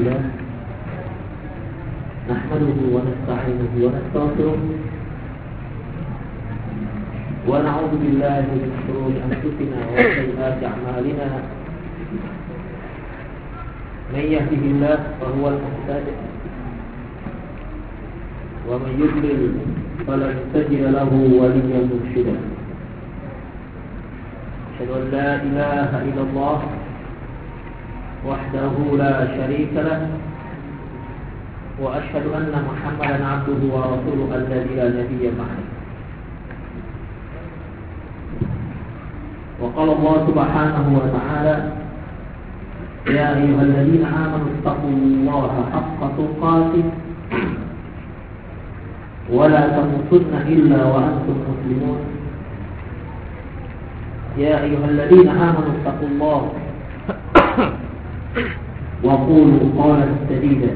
لله. نحمده ونستعينه ونستغفره. ونعوذ بالله من شرور أنفسنا وسيئات أعمالنا. من يهده الله فهو المهتد. ومن يضلل فلن تجد له وليا مرشدا. أشهد أن لا إله إلا الله وحده لا شريك له وأشهد أن محمدا عبده ورسوله الذي لا نبي معه وقال الله سبحانه وتعالى يا أيها الذين آمنوا اتقوا الله حق تقاته ولا تموتن إلا وأنتم مسلمون. يا أيها الذين آمنوا اتقوا الله وقولوا قولا سديدا.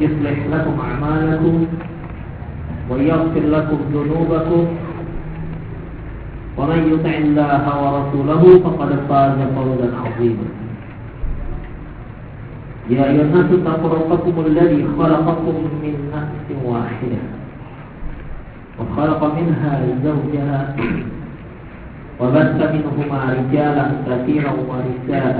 يصلح لكم أعمالكم ويغفر لكم ذنوبكم. ومن يطع الله ورسوله فقد فاز فوزا عظيما. يا أيها الناس اتقوا ربكم الذي خلقكم من نفس واحدة وخلق منها زوجها. وبث منهما رجالا كثيرا ونساء.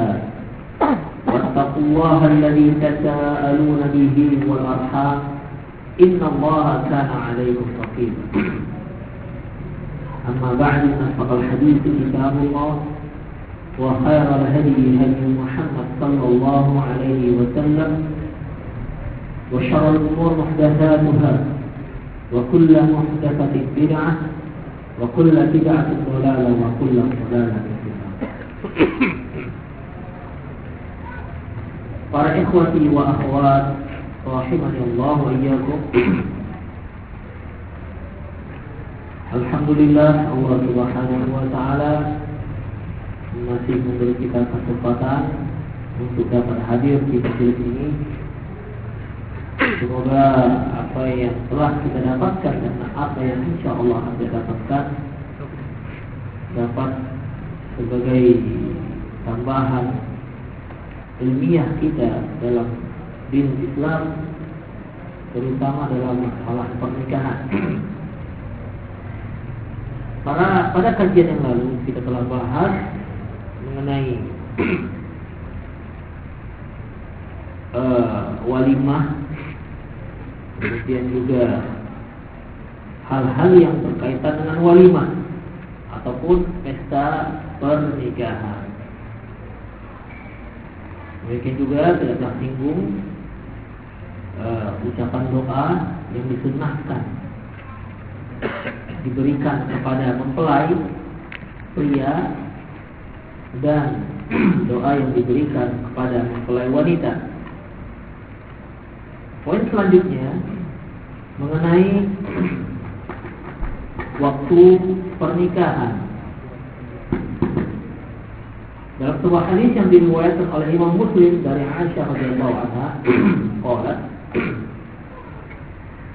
واتقوا الله الذي تساءلون به والأرحام. إن الله كان عليكم رقيبا. أما بعد أصدق الحديث كتاب الله. وخير الهدي هدي محمد صلى الله عليه وسلم. وشر الأمور محدثاتها. وكل محدثة بدعة. وكل بدعة ضلالة وكل ضلالة في النار Para ikhwati wa akhwat rahimani Allah wa iyyakum Alhamdulillah Allah Subhanahu wa taala masih memberi kita kesempatan untuk dapat hadir di majelis ini. Semoga apa yang telah kita dapatkan dan apa yang insya Allah akan kita dapatkan dapat sebagai tambahan ilmiah kita dalam din Islam terutama dalam masalah pernikahan. Pada pada kajian yang lalu kita telah bahas mengenai uh, walimah, kemudian juga hal-hal yang berkaitan dengan walimah ataupun pesta pernikahan. Mereka juga tidak tersinggung uh, ucapan doa yang disunnahkan diberikan kepada mempelai pria dan doa yang diberikan kepada mempelai wanita. Poin selanjutnya mengenai waktu pernikahan. Dalam sebuah hadis yang diriwayatkan oleh Imam Muslim dari Aisyah radhiyallahu anha, qalat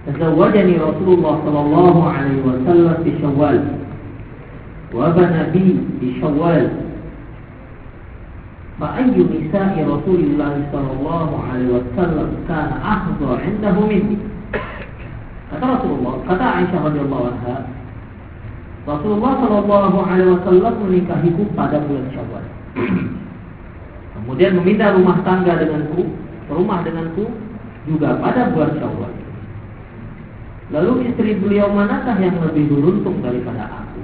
تزوجني رسول الله صلى الله عليه وسلم في شوال وبنى بي في شوال فأي نساء رسول الله صلى الله عليه وسلم كان أحظى عنده مني kata Rasulullah kata Aisyah radhiyallahu anha Rasulullah Shallallahu Alaihi Wasallam menikahiku pada bulan Syawal. Kemudian meminta rumah tangga denganku, rumah denganku juga pada bulan Syawal. Lalu istri beliau manakah yang lebih beruntung daripada aku?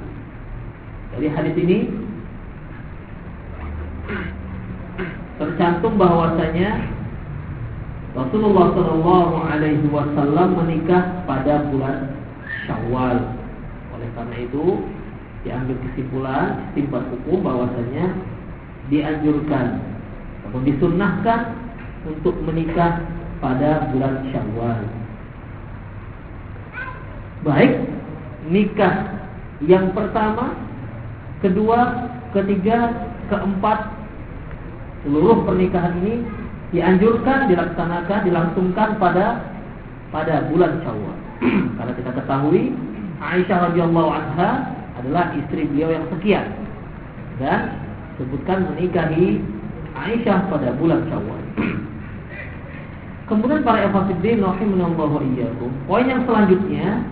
Dari hadis ini tercantum bahwasanya Rasulullah Shallallahu Alaihi Wasallam menikah pada bulan Syawal. Oleh karena itu diambil kesimpulan istimbat hukum bahwasanya dianjurkan atau disunnahkan untuk menikah pada bulan Syawal baik nikah yang pertama, kedua, ketiga, keempat, seluruh pernikahan ini dianjurkan dilaksanakan dilangsungkan pada pada bulan Syawal. Karena kita ketahui Aisyah radhiyallahu anha adalah istri beliau yang sekian dan sebutkan menikahi Aisyah pada bulan Syawal. Kemudian para evasidin rahimanallahu iyyakum. Poin yang selanjutnya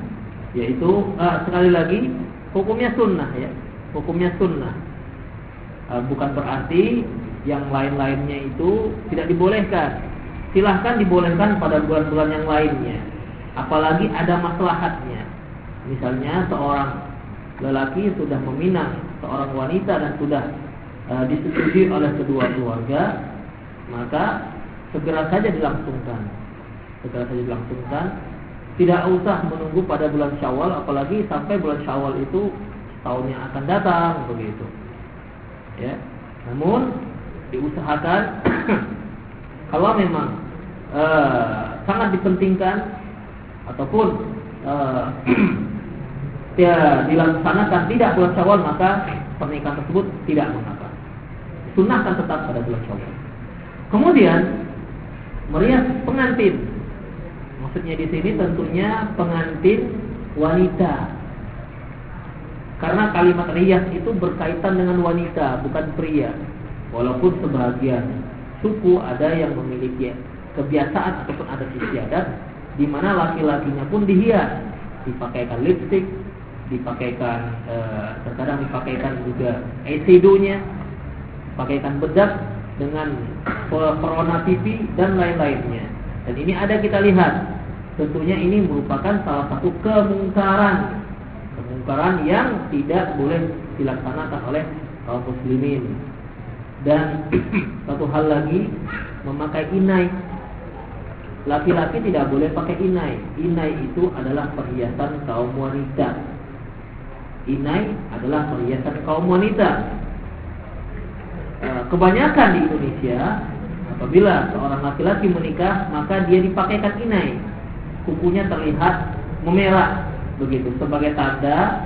yaitu uh, sekali lagi hukumnya sunnah ya. Hukumnya sunnah. Uh, bukan berarti yang lain-lainnya itu tidak dibolehkan. Silahkan dibolehkan pada bulan-bulan yang lainnya. Apalagi ada maslahatnya. Misalnya seorang lelaki sudah meminang seorang wanita dan sudah uh, disetujui oleh kedua keluarga, maka segera saja dilangsungkan. Segera saja dilangsungkan. Tidak usah menunggu pada bulan Syawal, apalagi sampai bulan Syawal itu tahun yang akan datang begitu. Ya. Namun diusahakan kalau memang uh, sangat dipentingkan ataupun uh, ya dilaksanakan tidak bulan Syawal maka pernikahan tersebut tidak mengapa. Sunahkan tetap pada bulan Syawal. Kemudian merias pengantin. Maksudnya di sini tentunya pengantin wanita. Karena kalimat rias itu berkaitan dengan wanita, bukan pria. Walaupun sebagian suku ada yang memiliki kebiasaan ataupun adat istiadat di mana laki-lakinya pun dihias, dipakaikan lipstick, dipakaikan eh, terkadang dipakaikan juga eyeshadow-nya, pakaikan bedak dengan corona TV dan lain-lainnya. Dan ini ada kita lihat. Tentunya ini merupakan salah satu kemungkaran. Kemungkaran yang tidak boleh dilaksanakan oleh kaum muslimin. Dan satu hal lagi memakai inai. Laki-laki tidak boleh pakai inai. Inai itu adalah perhiasan kaum wanita. Inai adalah perhiasan kaum wanita Eh, kebanyakan di Indonesia apabila seorang laki-laki menikah maka dia dipakaikan inai kukunya terlihat memerah begitu sebagai tanda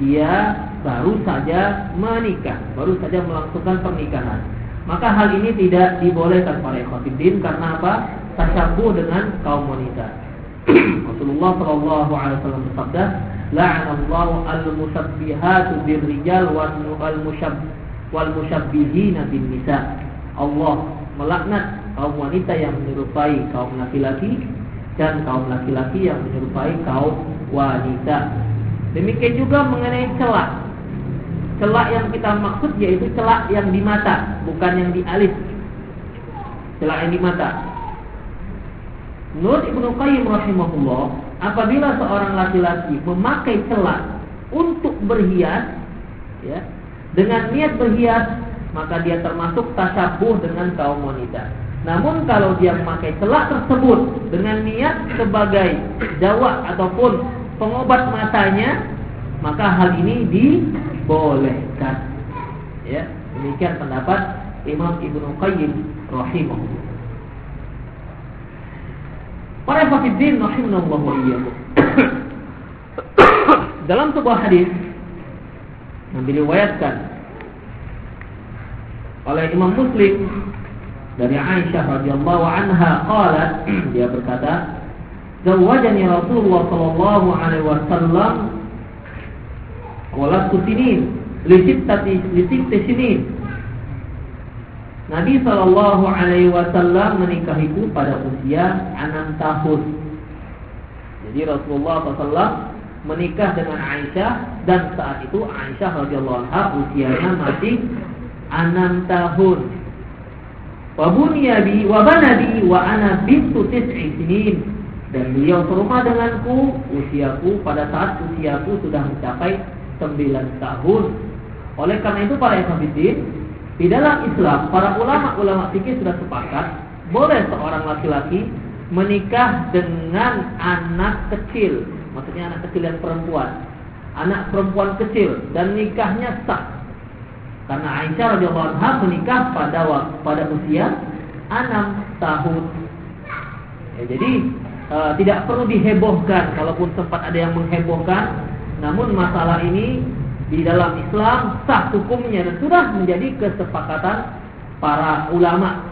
dia baru saja menikah baru saja melangsungkan pernikahan maka hal ini tidak dibolehkan para ikhwatiddin karena apa tasyabuh dengan kaum wanita Rasulullah Shallallahu Alaihi Wasallam bersabda la'anallahu al-musabbihatu birrijal wal musabbih wal musyabbihina bin nisa. Allah melaknat kaum wanita yang menyerupai kaum laki-laki dan kaum laki-laki yang menyerupai kaum wanita. Demikian juga mengenai celak. Celak yang kita maksud yaitu celak yang di mata, bukan yang di alis. Celak yang di mata. Menurut Ibnu Qayyim rahimahullah, apabila seorang laki-laki memakai celak untuk berhias, ya, dengan niat berhias maka dia termasuk tasyabuh dengan kaum wanita. Namun kalau dia memakai celak tersebut dengan niat sebagai dawa ataupun pengobat matanya, maka hal ini dibolehkan. Ya, demikian pendapat Imam Ibnu Qayyim rahimahullah. Para fakidin rahimahullah wa Dalam sebuah hadis yang diriwayatkan oleh Imam Muslim dari Aisyah radhiyallahu anha qalat dia berkata Zawajani Rasulullah sallallahu alaihi wasallam wala sinin li sittati li sinin Nabi sallallahu alaihi wasallam menikahiku pada usia 6 tahun. Jadi Rasulullah sallallahu menikah dengan Aisyah dan saat itu Aisyah radhiyallahu anha usianya masih enam tahun. Wa bunyabi wa banadi wa ana bintu tis'i sinin. Dan beliau serumah denganku usiaku pada saat usiaku sudah mencapai sembilan tahun. Oleh karena itu para ikhwatiddin di dalam Islam para ulama-ulama fikih sudah sepakat boleh seorang laki-laki menikah dengan anak kecil maksudnya anak kecil yang perempuan, anak perempuan kecil dan nikahnya sah. Karena Aisyah radhiyallahu anha menikah pada pada usia 6 tahun. Ya, jadi e, tidak perlu dihebohkan, kalaupun sempat ada yang menghebohkan, namun masalah ini di dalam Islam sah hukumnya dan sudah menjadi kesepakatan para ulama.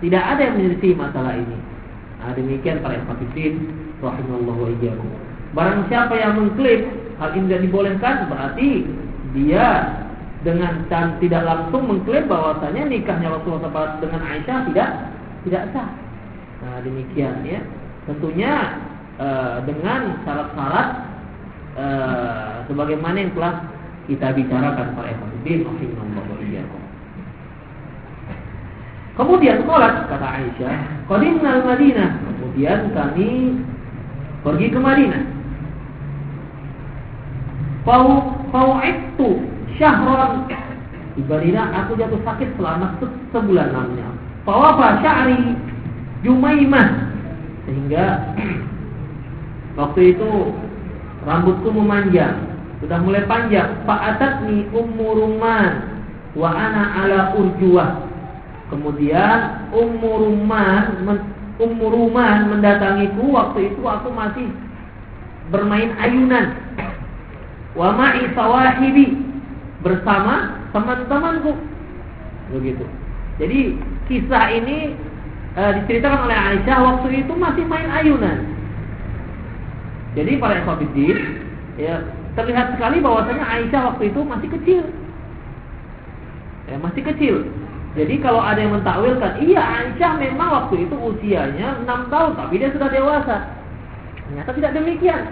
Tidak ada yang menyelisih masalah ini. Nah, demikian para hadirin rahimallahu wa iyyakum. Barang siapa yang mengklaim hal ini tidak dibolehkan berarti dia dengan dan tidak langsung mengklaim bahwasanya nikahnya Rasulullah SAW dengan Aisyah tidak tidak sah. Nah, demikian ya. Tentunya uh, dengan syarat-syarat uh, sebagaimana yang telah kita bicarakan para iyyakum. Kemudian sholat kata Aisyah, qadimna al-Madinah. Kemudian kami pergi ke Madinah. Fau fau'ittu syahran. Di Madinah aku jatuh sakit selama se sebulan lamanya. Fawafa sya'ri Jumaimah sehingga waktu itu rambutku memanjang. Sudah mulai panjang. Fa'atatni ummu ruman wa ana ala urjuah kemudian ummu ruman ummu ruman mendatangiku. Waktu itu aku masih bermain ayunan. Wa ma'i sawahibi. Bersama teman-temanku. Begitu. Jadi kisah ini e, diceritakan oleh Aisyah waktu itu masih main ayunan jadi para ekofidin ya terlihat sekali bahwasanya Aisyah waktu itu masih kecil. Ya, masih kecil. Jadi kalau ada yang mentakwilkan, iya Aisyah memang waktu itu usianya 6 tahun, tapi dia sudah dewasa. Ternyata tidak demikian.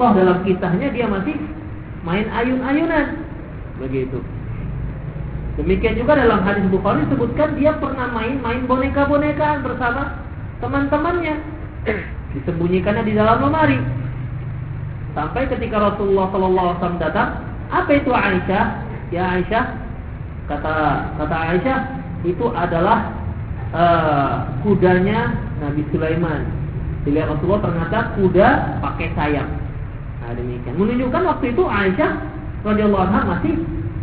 Toh dalam kisahnya dia masih main ayun-ayunan. Begitu. Demikian juga dalam hadis Bukhari disebutkan dia pernah main-main boneka-bonekaan bersama teman-temannya. Disembunyikannya di dalam lemari. Sampai ketika Rasulullah SAW datang, apa itu Aisyah? Ya Aisyah, kata kata Aisyah itu adalah uh, kudanya Nabi Sulaiman. Dilihat Rasulullah ternyata kuda pakai sayap. Nah, demikian. Menunjukkan waktu itu Aisyah radhiyallahu anha masih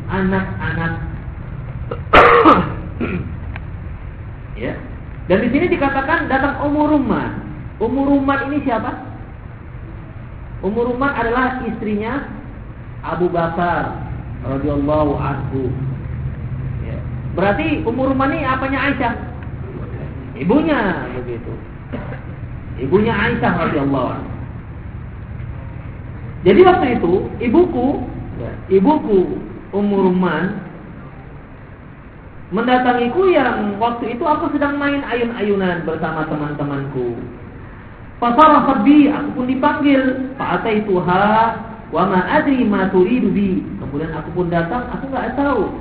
anak-anak. ya. Dan di sini dikatakan datang umur rumah. Umur rumah ini siapa? Ummu Ruman adalah istrinya Abu Bakar radhiyallahu anhu. Ya. Berarti Ummu Ruman ini apanya Aisyah? Ibunya begitu. Ibunya Aisyah radhiyallahu anhu. Jadi waktu itu ibuku, ya, ibuku Ummu Ruman mendatangiku yang waktu itu aku sedang main ayun-ayunan bersama teman-temanku. Fasarafat bi, aku pun dipanggil. Fa'ataituha wa ma adri ma turidu. Kemudian aku pun datang, aku nggak tahu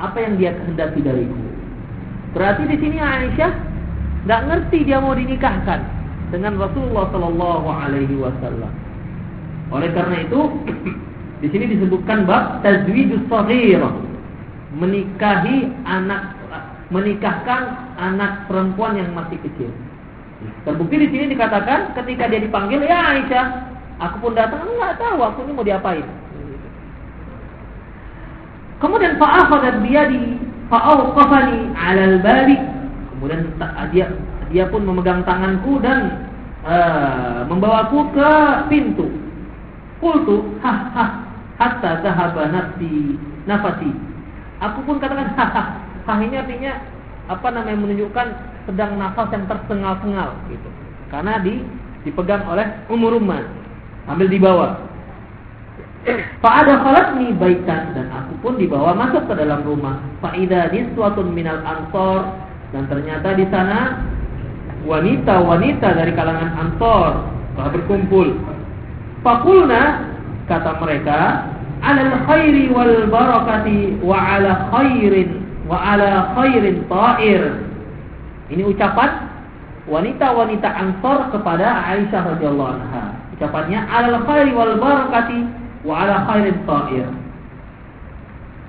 apa yang dia kehendaki dariku. Berarti di sini Aisyah nggak ngerti dia mau dinikahkan dengan Rasulullah Shallallahu Alaihi Wasallam. Oleh karena itu, di sini disebutkan bab tazwijus shaghir, menikahi anak menikahkan anak perempuan yang masih kecil. Terbukti di sini dikatakan ketika dia dipanggil, ya Aisyah, aku pun datang, nggak tahu aku ini mau diapain. Kemudian fa'akhadat biyadi fa'awqafani 'alal babi. Kemudian dia dia pun memegang tanganku dan uh, membawaku ke pintu. Qultu ha ha hatta dhahaba nafsi nafasi. Aku pun katakan ha ha. Ha ini artinya apa namanya menunjukkan sedang nafas yang tersengal-sengal gitu. Karena di dipegang oleh umur rumah ambil dibawa. Fa'ada khalatni baitan dan aku pun dibawa masuk ke dalam rumah. Fa'ida niswatun minal ansor dan ternyata di sana wanita-wanita dari kalangan ansor telah berkumpul. Fakulna kata mereka, alal khairi wal barakati wa ala khairin wa ala khairin ta'ir ini ucapan wanita-wanita Ansor kepada Aisyah radhiyallahu anha. Ucapannya alal khairi wal barakati wa ala khairin ta'ir.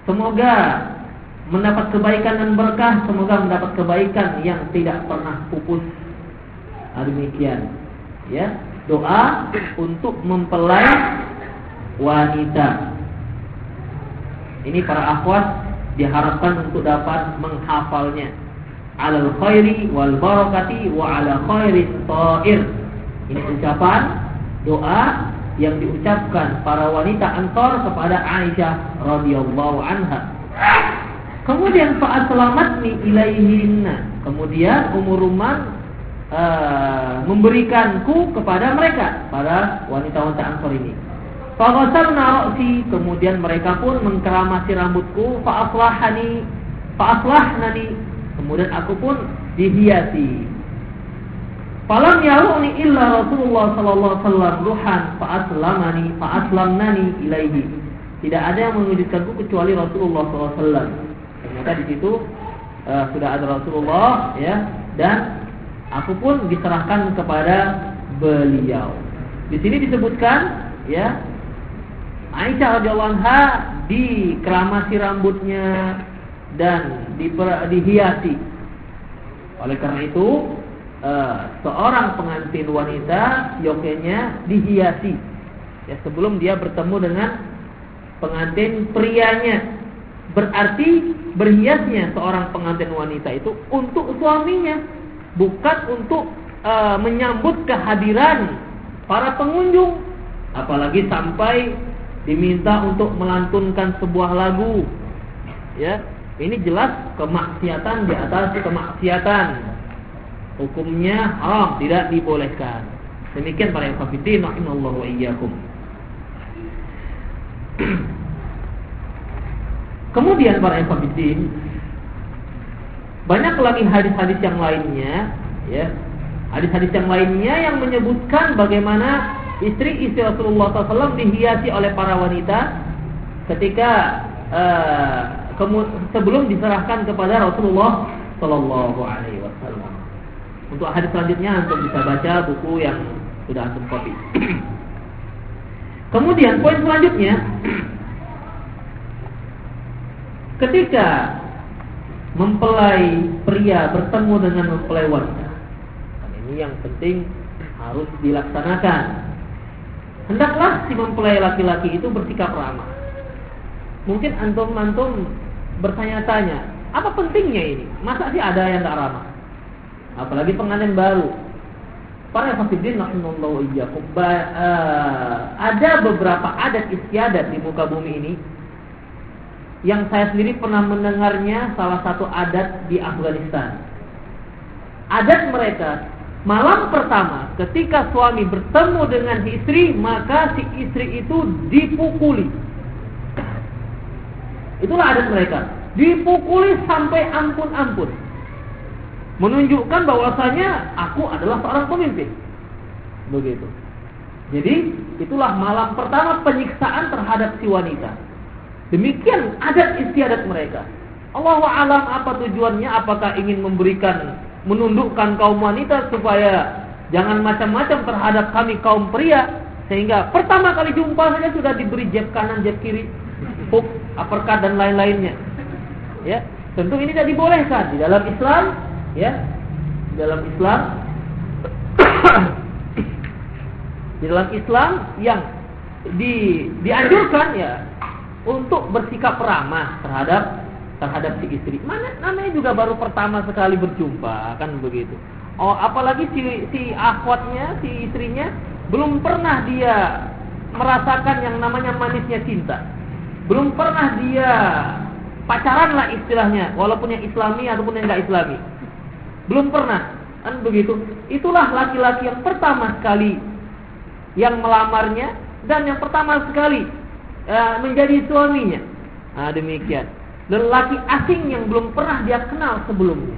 Semoga mendapat kebaikan dan berkah, semoga mendapat kebaikan yang tidak pernah pupus. Nah, demikian. Ya, doa untuk mempelai wanita. Ini para akhwat diharapkan untuk dapat menghafalnya alal khairi wal barakati wa ala khairin ta'ir. Ini ucapan doa yang diucapkan para wanita Ansar kepada Aisyah radhiyallahu anha. Kemudian saat selamatni ilaihinna. Kemudian Umur Ruman uh, memberikanku kepada mereka, para wanita-wanita Ansar ini. Faghasalna ra'si, kemudian mereka pun mengkeramasi rambutku, fa aslahani, fa aslahnani, Kemudian aku pun dihiasi. Falam yaruni illa Rasulullah sallallahu alaihi wasallam ruhan fa aslamani fa aslamnani ilaihi. Tidak ada yang mewujudkanku kecuali Rasulullah sallallahu alaihi wasallam. Ternyata di situ uh, sudah ada Rasulullah ya dan aku pun diserahkan kepada beliau. Di sini disebutkan ya Aisyah radhiyallahu anha dikeramasi rambutnya dan dihiasi. Oleh karena itu uh, seorang pengantin wanita yokinya dihiasi. Ya sebelum dia bertemu dengan pengantin prianya. Berarti berhiasnya seorang pengantin wanita itu untuk suaminya bukan untuk uh, menyambut kehadiran para pengunjung. Apalagi sampai diminta untuk melantunkan sebuah lagu. Ya ini jelas kemaksiatan di atas kemaksiatan hukumnya haram, tidak dibolehkan. Demikian para hafidin rahimallahu wa iyyakum. Kemudian para hafidin banyak lagi hadis-hadis yang lainnya, ya. Hadis-hadis yang lainnya yang menyebutkan bagaimana istri-istri Rasulullah SAW dihiasi oleh para wanita ketika uh, sebelum diserahkan kepada Rasulullah Sallallahu Alaihi Wasallam. Untuk hadis selanjutnya antum bisa baca buku yang sudah antum copy. Kemudian poin selanjutnya ketika mempelai pria bertemu dengan mempelai wanita. Ini yang penting harus dilaksanakan. Hendaklah si mempelai laki-laki itu bersikap ramah. Mungkin antum-antum bertanya-tanya, apa pentingnya ini? Masa sih ada yang tak ramah? apalagi pengantin baru. Para hafidin rahimallahu iyyakum uh, ada beberapa adat istiadat di muka bumi ini yang saya sendiri pernah mendengarnya salah satu adat di Afghanistan. Adat mereka malam pertama ketika suami bertemu dengan istri maka si istri itu dipukuli. Itulah adat mereka. Dipukuli sampai ampun-ampun menunjukkan bahwasanya aku adalah seorang pemimpin. Begitu. Jadi itulah malam pertama penyiksaan terhadap si wanita. Demikian adat istiadat mereka. Allah alam apa tujuannya? Apakah ingin memberikan menundukkan kaum wanita supaya jangan macam-macam terhadap kami kaum pria sehingga pertama kali jumpa saja sudah diberi jab kanan jab kiri, hook, uppercut dan lain-lainnya. Ya, tentu ini tidak dibolehkan di dalam Islam ya dalam Islam di dalam Islam yang di dianjurkan ya untuk bersikap ramah terhadap terhadap si istri. Mana namanya juga baru pertama sekali berjumpa kan begitu. Oh apalagi si si akhwatnya si istrinya belum pernah dia merasakan yang namanya manisnya cinta. Belum pernah dia pacaran lah istilahnya walaupun yang islami ataupun yang enggak islami. Belum pernah. Kan begitu. Itulah laki-laki yang pertama sekali yang melamarnya dan yang pertama sekali uh, menjadi suaminya. Nah, demikian. Lelaki asing yang belum pernah dia kenal sebelumnya.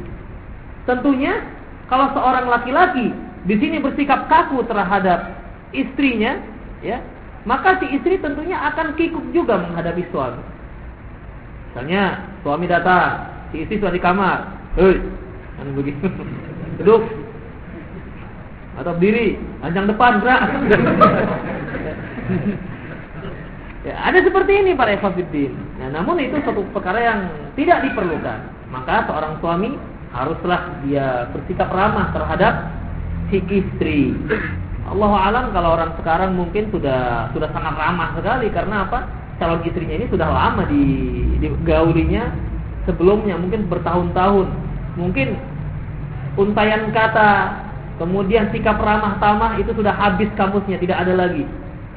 Tentunya kalau seorang laki-laki di sini bersikap kaku terhadap istrinya, ya, maka si istri tentunya akan kikuk juga menghadapi suami. Misalnya suami datang, si istri sudah di kamar, hei, Kan begitu. Duduk. Atau berdiri, panjang depan, gerak. ya, ada seperti ini para ekofidin. Ya, namun itu satu perkara yang tidak diperlukan. Maka seorang suami haruslah dia bersikap ramah terhadap si istri. Allah alam kalau orang sekarang mungkin sudah sudah sangat ramah sekali karena apa? Calon istrinya ini sudah lama di, di gaulinya sebelumnya mungkin bertahun-tahun mungkin untayan kata, kemudian sikap ramah tamah itu sudah habis kamusnya, tidak ada lagi.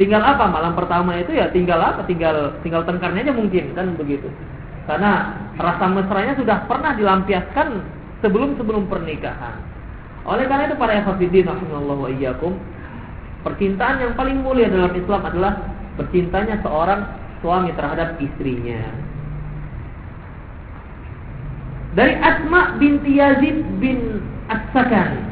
Tinggal apa malam pertama itu ya tinggal apa? Tinggal tinggal tengkarnya aja mungkin kan begitu. Karena rasa mesranya sudah pernah dilampiaskan sebelum-sebelum pernikahan. Oleh karena itu para hafidin rahimallahu wa iyyakum, percintaan yang paling mulia dalam Islam adalah percintanya seorang suami terhadap istrinya. dari Asma binti Yazid bin As-Sakan.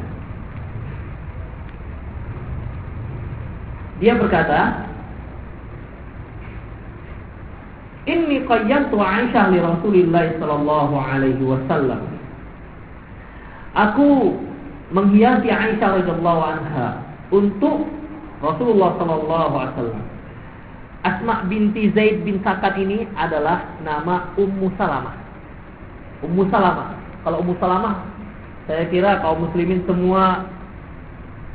Dia berkata, Inni qayyamtu Aisyah li Rasulillah sallallahu alaihi wasallam. Aku menghiasi Aisyah radhiyallahu anha untuk Rasulullah sallallahu alaihi wasallam. Asma binti Zaid bin Sakat ini adalah nama Ummu Salamah. Ummu Salamah. Kalau Ummu Salamah, saya kira kaum muslimin semua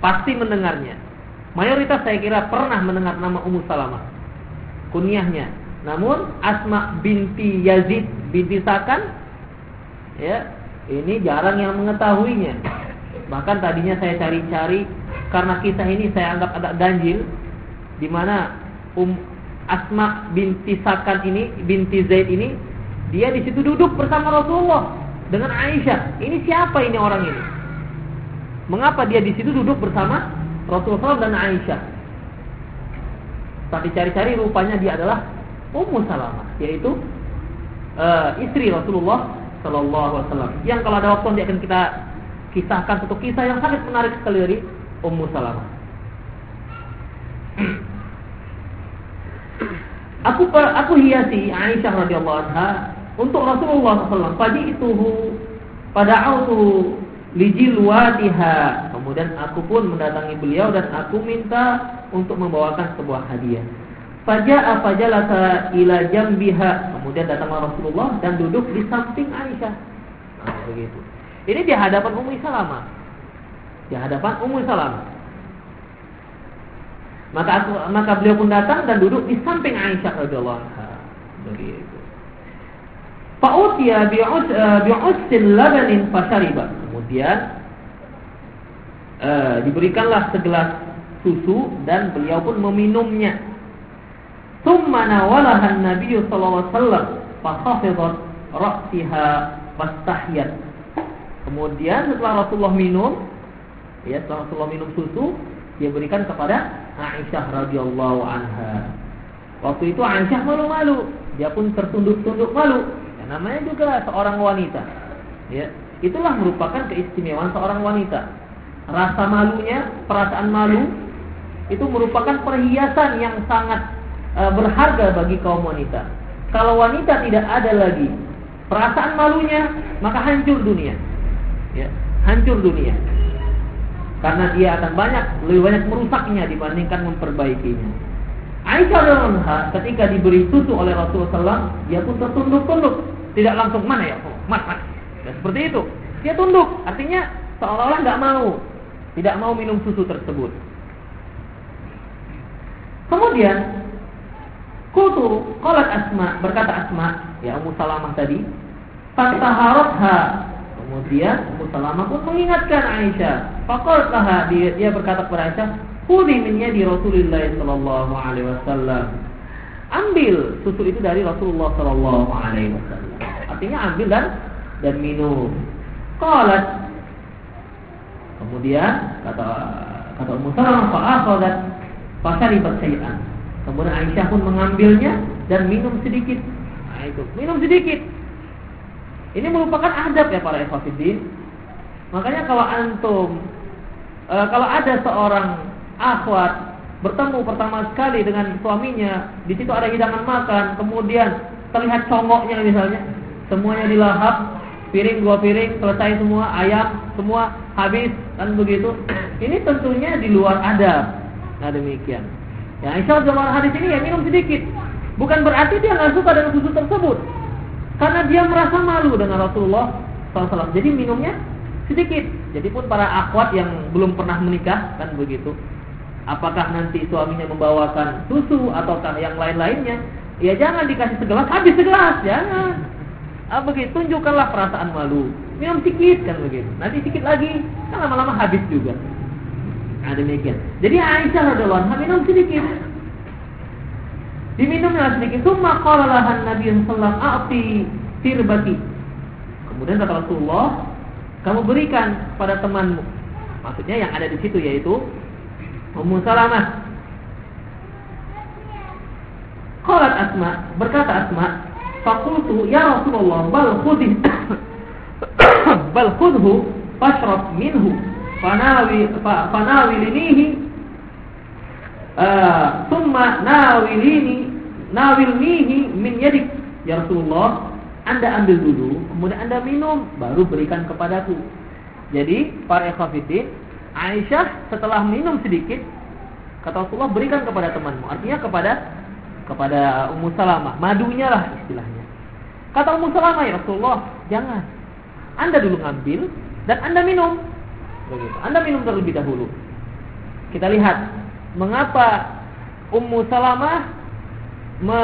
pasti mendengarnya. Mayoritas saya kira pernah mendengar nama Ummu Salamah. Kunyahnya. Namun Asma binti Yazid binti Sakan ya, ini jarang yang mengetahuinya. Bahkan tadinya saya cari-cari karena kisah ini saya anggap agak ganjil di mana um, Asma binti Sakan ini, binti Zaid ini, dia di situ duduk bersama Rasulullah dengan Aisyah. Ini siapa ini orang ini? Mengapa dia di situ duduk bersama Rasulullah dan Aisyah? Tapi cari-cari rupanya dia adalah Ummu Salamah, yaitu uh, istri Rasulullah Sallallahu Alaihi Wasallam. Yang kalau ada waktu nanti akan kita kisahkan satu kisah yang sangat menarik sekali Ummu Salamah. Aku aku hiasi Aisyah radhiyallahu anha untuk Rasulullah SAW. Pagi itu pada autu lijilwatiha. Kemudian aku pun mendatangi beliau dan aku minta untuk membawakan sebuah hadiah. Faja'a fajalasa ila jambiha. Kemudian datang Rasulullah dan duduk di samping Aisyah. Nah, begitu. Ini di hadapan Ummu Salamah. Di hadapan Ummu Salamah. Maka aku, maka beliau pun datang dan duduk di samping Aisyah radhiyallahu anha. Begitu. Fa'utiya bi'ussin eh, labanin fashariba. Kemudian uh, diberikanlah segelas susu dan beliau pun meminumnya. Tsumma nawalaha an-nabiy sallallahu alaihi wasallam fa khafidat ra'siha fastahyat. Kemudian setelah Rasulullah minum, ya setelah Rasulullah minum susu, dia berikan kepada Aisyah radhiyallahu anha. Waktu itu Aisyah malu-malu, dia pun tertunduk-tunduk malu. Ya, namanya juga seorang wanita. Ya, itulah merupakan keistimewaan seorang wanita. Rasa malunya, perasaan malu itu merupakan perhiasan yang sangat uh, berharga bagi kaum wanita. Kalau wanita tidak ada lagi perasaan malunya, maka hancur dunia. Ya, hancur dunia karena dia akan banyak lebih banyak merusaknya dibandingkan memperbaikinya. Aisyah radhiyallahu ketika diberi susu oleh Rasulullah SAW, dia pun tertunduk-tunduk, tidak langsung mana ya, oh, mat mat. Ya, seperti itu. Dia tunduk, artinya seolah-olah nggak mau, tidak mau minum susu tersebut. Kemudian Kutu qalat Asma berkata Asma ya Ummu Salamah tadi fataharatha Kemudian Ummu Salamah pun mengingatkan Aisyah. Faqalatlah dia, dia berkata kepada Aisyah, "Khudhi min yadi Rasulillah sallallahu alaihi wasallam." Ambil susu itu dari Rasulullah sallallahu alaihi wasallam. Artinya ambil dan dan minum. Qalat Kemudian kata kata Ummu Salamah, "Fa'akhadat fasaribat syai'an." Kemudian Aisyah pun mengambilnya dan minum sedikit. Nah, itu, minum sedikit. Ini merupakan adab ya para ikhwatiddin. Makanya kalau antum e, kalau ada seorang akhwat bertemu pertama sekali dengan suaminya, di situ ada hidangan makan, kemudian terlihat congoknya misalnya, semuanya dilahap, piring dua piring selesai semua, ayam semua habis kan begitu. Ini tentunya di luar adab. Nah demikian. Ya insya Allah hadis ini ya minum sedikit. Bukan berarti dia nggak suka dengan susu tersebut. Karena dia merasa malu dengan Rasulullah SAW. Jadi minumnya sedikit. Jadi pun para akhwat yang belum pernah menikah kan begitu. Apakah nanti suaminya membawakan susu ataukah yang lain-lainnya? Ya jangan dikasih segelas habis segelas, jangan. Ah, begitu tunjukkanlah perasaan malu. Minum sedikit kan begitu. Nanti sedikit lagi, kan lama-lama habis juga. Nah, demikian. Jadi Aisyah radhiallahu anha minum sedikit. Diminumnya sedikit. Summa qala lahan Nabi sallallahu alaihi tirbati. Kemudian kata Rasulullah, kamu berikan pada temanmu. Maksudnya yang ada di situ yaitu Ummu Salamah. Qalat Asma, berkata Asma, "Faqultu ya Rasulullah, bal khudhi bal khudhu fashrab minhu fanawi fanawilinihi uh, thumma nawilini nawilnihi min yadik. Ya Rasulullah anda ambil dulu kemudian anda minum baru berikan kepadaku. Jadi para ikhwatiddin Aisyah setelah minum sedikit kata Rasulullah berikan kepada temanmu. Artinya kepada kepada Ummu Salamah. Madunya lah istilahnya. Kata Ummu Salamah ya Rasulullah jangan. Anda dulu ngambil dan anda minum. Anda minum terlebih dahulu. Kita lihat mengapa Ummu Salamah me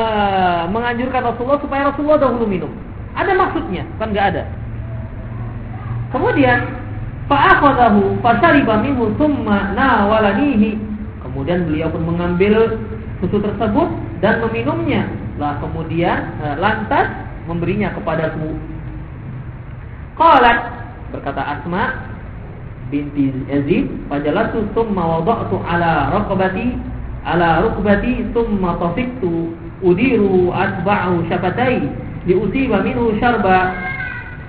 menganjurkan Rasulullah supaya Rasulullah dahulu minum. Ada maksudnya, kan nggak ada. Kemudian fa'akhadahu fashariba minhu thumma nawalanihi. Kemudian beliau pun mengambil susu tersebut dan meminumnya. Lah kemudian eh, lantas memberinya kepadaku. Qalat berkata Asma binti Yazid, "Fajalatu thumma wada'tu ala raqabati ala rukbati thumma tafiktu udiru asba'u syafatai diusiba minhu syarba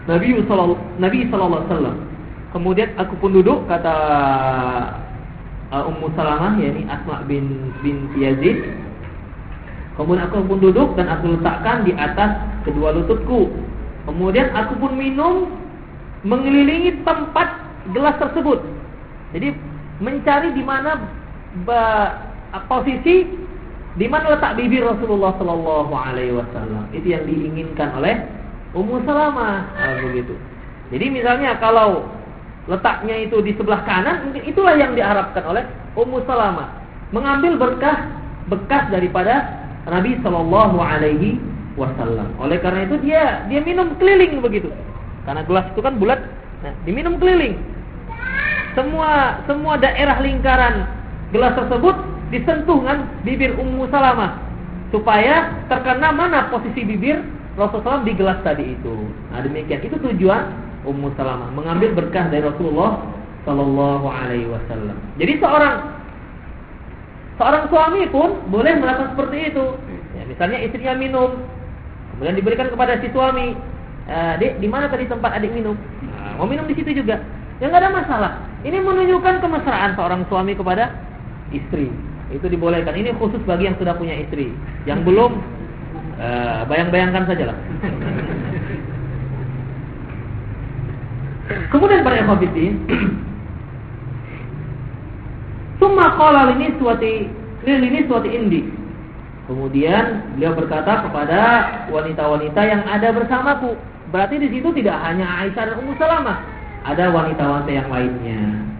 Nabi sallallahu Nabi sallallahu alaihi wasallam. Kemudian aku pun duduk kata uh, Ummu Salamah yakni Asma bin bin Yazid. Kemudian aku pun duduk dan aku letakkan di atas kedua lututku. Kemudian aku pun minum mengelilingi tempat gelas tersebut. Jadi mencari di mana posisi di mana letak bibir Rasulullah Sallallahu Alaihi Wasallam itu yang diinginkan oleh Ummu Salamah nah, begitu. Jadi misalnya kalau letaknya itu di sebelah kanan, mungkin itulah yang diharapkan oleh Ummu Salamah mengambil berkah bekas daripada Nabi Sallallahu Alaihi Wasallam. Oleh karena itu dia dia minum keliling begitu, karena gelas itu kan bulat, nah, diminum keliling. Semua semua daerah lingkaran gelas tersebut disentuh dengan bibir Ummu Salamah supaya terkena mana posisi bibir Rasulullah SAW di gelas tadi itu. Nah demikian itu tujuan Ummu Salamah mengambil berkah dari Rasulullah Sallallahu Alaihi Wasallam. Jadi seorang seorang suami pun boleh melakukan seperti itu. Ya, misalnya istrinya minum, kemudian diberikan kepada si suami. Eh, dek, di mana tadi tempat adik minum? Nah, mau minum di situ juga. Ya nggak ada masalah. Ini menunjukkan kemesraan seorang suami kepada istri itu dibolehkan. Ini khusus bagi yang sudah punya istri. Yang belum uh, bayang-bayangkan saja lah. Kemudian para ikhwatiddin Summa qala lini suati lini suati indi. Kemudian beliau berkata kepada wanita-wanita yang ada bersamaku. Berarti di situ tidak hanya Aisyah dan Ummu Salamah, ada wanita-wanita yang lainnya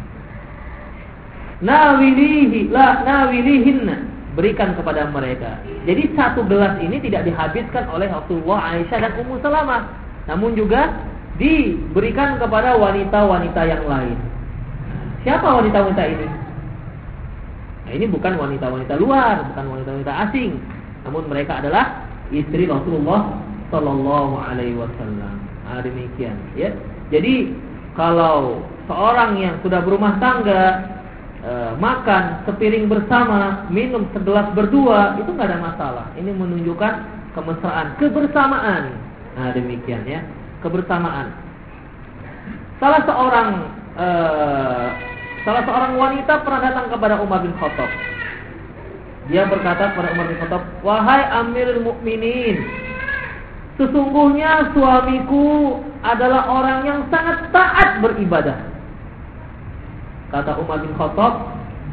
nawilihi la nawilihinna berikan kepada mereka. Jadi satu gelas ini tidak dihabiskan oleh Rasulullah Aisyah dan Ummu Salamah, namun juga diberikan kepada wanita-wanita yang lain. Siapa wanita-wanita ini? Nah, ini bukan wanita-wanita luar, bukan wanita-wanita asing, namun mereka adalah istri Rasulullah Sallallahu Alaihi Wasallam. Nah, demikian, ya. Jadi kalau seorang yang sudah berumah tangga e, makan sepiring bersama, minum segelas berdua, itu nggak ada masalah. Ini menunjukkan kemesraan, kebersamaan. Nah, demikian ya, kebersamaan. Salah seorang e, salah seorang wanita pernah datang kepada Umar bin Khattab. Dia berkata kepada Umar bin Khattab, "Wahai Amirul Mukminin, sesungguhnya suamiku adalah orang yang sangat taat beribadah." Kata Umar bin Khattab,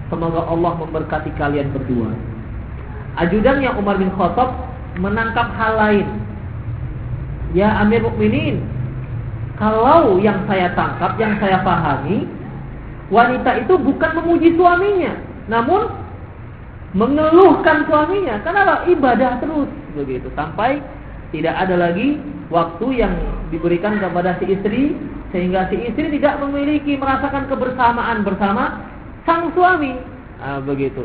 semoga Allah memberkati kalian berdua. Ajudannya Umar bin Khattab menangkap hal lain. Ya Amir Mukminin, kalau yang saya tangkap, yang saya pahami, wanita itu bukan memuji suaminya, namun mengeluhkan suaminya. Kenapa? Ibadah terus begitu sampai tidak ada lagi waktu yang diberikan kepada si istri sehingga si istri tidak memiliki merasakan kebersamaan bersama sang suami. Nah, begitu.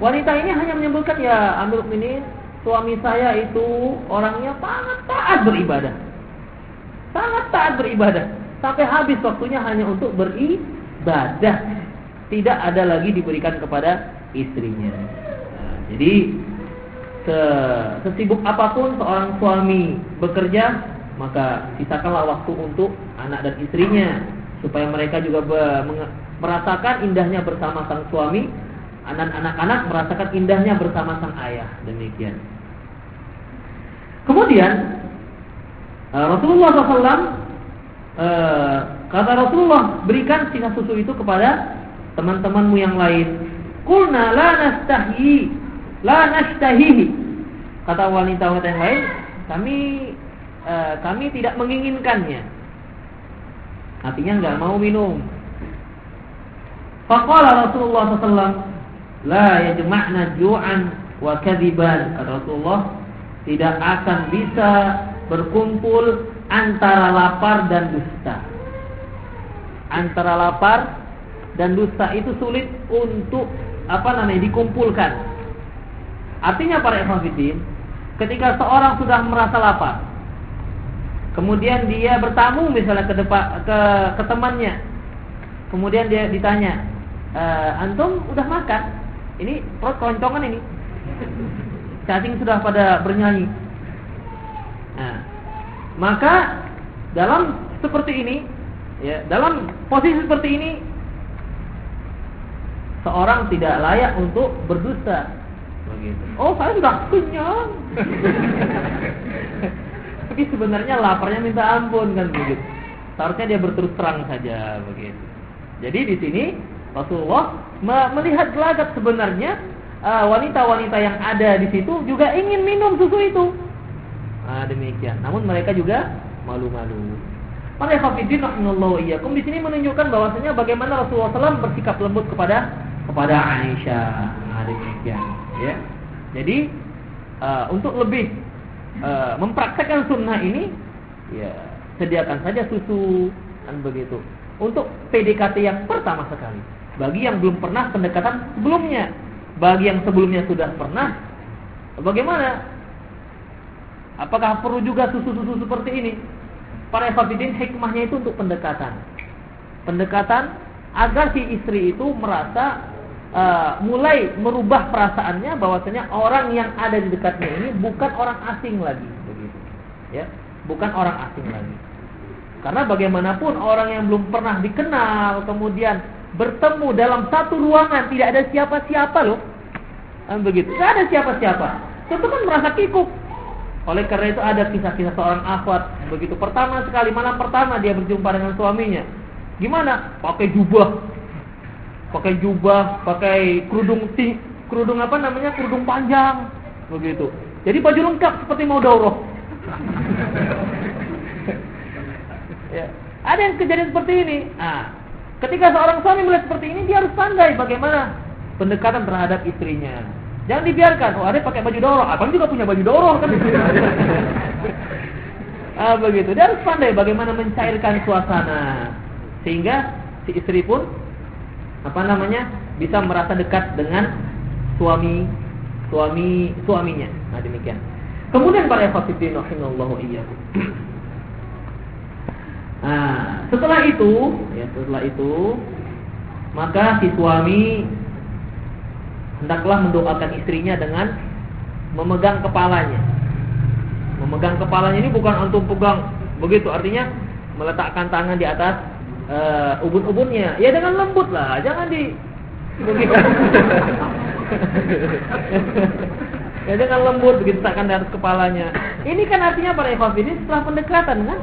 Wanita ini hanya menyebutkan ya Amir Mukminin, suami saya itu orangnya sangat taat beribadah. Sangat taat beribadah. Sampai habis waktunya hanya untuk beribadah. Tidak ada lagi diberikan kepada istrinya. Nah, jadi sesibuk apa pun seorang suami bekerja maka sisakanlah waktu untuk anak dan istrinya supaya mereka juga merasakan indahnya bersama sang suami, anak-anak merasakan indahnya bersama sang ayah. Demikian. Kemudian uh, Rasulullah SAW uh, kata Rasulullah berikan sisa susu itu kepada teman-temanmu yang lain. Kulna la nastahi, la nastahihi. Kata wanita-wanita yang lain, kami uh, kami tidak menginginkannya. Artinya nggak mau minum. Faqala Rasulullah SAW, la yajma'na ju'an wa kadiban. Kata Rasulullah, tidak akan bisa berkumpul antara lapar dan dusta. Antara lapar dan dusta itu sulit untuk apa namanya dikumpulkan. Artinya para ikhwatiddin, ketika seorang sudah merasa lapar, kemudian dia bertamu misalnya ke depan ke, ke temannya, kemudian dia ditanya, e, antum udah makan? Ini perut keloncongan ini. Cacing sudah pada bernyanyi. Nah, maka dalam seperti ini, ya, dalam posisi seperti ini, seorang tidak layak untuk berdusta. Begitu. Oh, saya sudah kenyang. Tapi sebenarnya laparnya minta ampun kan begitu. Seharusnya dia berterus terang saja begitu. Jadi di sini Rasulullah melihat gelagat sebenarnya uh, wanita-wanita yang ada di situ juga ingin minum susu itu. Nah, demikian. Namun mereka juga malu-malu. Para hafidin rahimallahu iyyakum di sini menunjukkan bahwasanya bagaimana Rasulullah SAW bersikap lembut kepada kepada Aisyah. Nah, demikian, ya. Jadi uh, untuk lebih uh, mempraktekkan sunnah ini, ya sediakan saja susu kan begitu. Untuk PDKT yang pertama sekali. Bagi yang belum pernah pendekatan sebelumnya, bagi yang sebelumnya sudah pernah, bagaimana? Apakah perlu juga susu-susu seperti ini? Para hafidin hikmahnya itu untuk pendekatan. Pendekatan agar si istri itu merasa uh, mulai merubah perasaannya bahwasanya orang yang ada di dekatnya ini bukan orang asing lagi begitu. Ya, bukan orang asing lagi. Karena bagaimanapun orang yang belum pernah dikenal kemudian bertemu dalam satu ruangan tidak ada siapa-siapa loh. Kan begitu. Tidak ada siapa-siapa. Tentu kan merasa kikuk. Oleh karena itu ada kisah-kisah seorang akhwat begitu pertama sekali malam pertama dia berjumpa dengan suaminya. Gimana? Pakai jubah. Pakai jubah, pakai kerudung ting, kerudung apa namanya? kerudung panjang begitu. Jadi baju lengkap seperti mau daurah. ya. Ada yang kejadian seperti ini. Nah, ketika seorang suami melihat seperti ini dia harus pandai bagaimana pendekatan terhadap istrinya. Jangan dibiarkan. Oh, ada pakai baju dorong. Abang juga punya baju dorong kan? ah, begitu. Dia harus pandai bagaimana mencairkan suasana sehingga si istri pun apa namanya bisa merasa dekat dengan suami suami suaminya. Nah demikian. Kemudian para hafidin rahimallahu iyyakum. Nah, setelah itu, ya setelah itu, maka si suami hendaklah mendoakan istrinya dengan memegang kepalanya. Memegang kepalanya ini bukan antum pegang begitu, artinya meletakkan tangan di atas uh, ubun-ubunnya. Ya dengan lembut lah, jangan di begitu. ya dengan lembut begitu takkan di atas kepalanya. Ini kan artinya para ikhwan ini setelah pendekatan kan?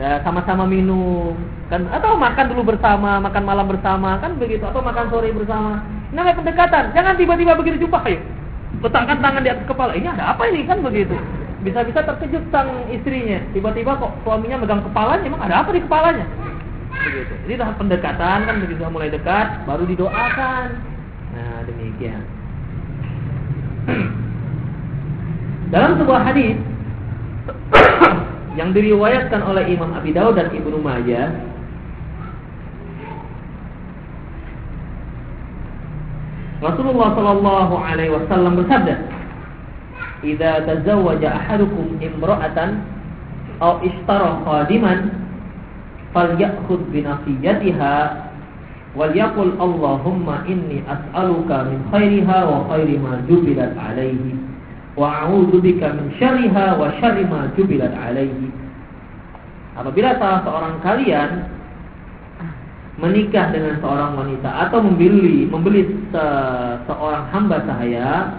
Ya, sama-sama minum kan atau makan dulu bersama, makan malam bersama kan begitu atau makan sore bersama. Namanya pendekatan. Jangan tiba-tiba begitu jumpa ayo. Letakkan tangan di atas kepala. Ini ada apa ini kan begitu. Bisa-bisa terkejut sang istrinya. Tiba-tiba kok suaminya megang kepalanya, emang ada apa di kepalanya? Begitu. Jadi tahap pendekatan kan begitu mulai dekat baru didoakan. Nah, demikian. Dalam sebuah hadis yang diriwayatkan oleh Imam Abi Dawud dan Ibnu Majah Rasulullah Shallallahu Alaihi Wasallam bersabda, "Jika tazawwaja ahadukum imra'atan atau ishtara khadiman, falyakhud bi nasiyatiha wal yaqul Allahumma inni as'aluka min khairiha wa khairi ma jubilat alaihi wa a'udzu bika min syarriha wa syarri ma jubilat alaihi apabila salah seorang kalian menikah dengan seorang wanita atau membeli membeli se seorang hamba sahaya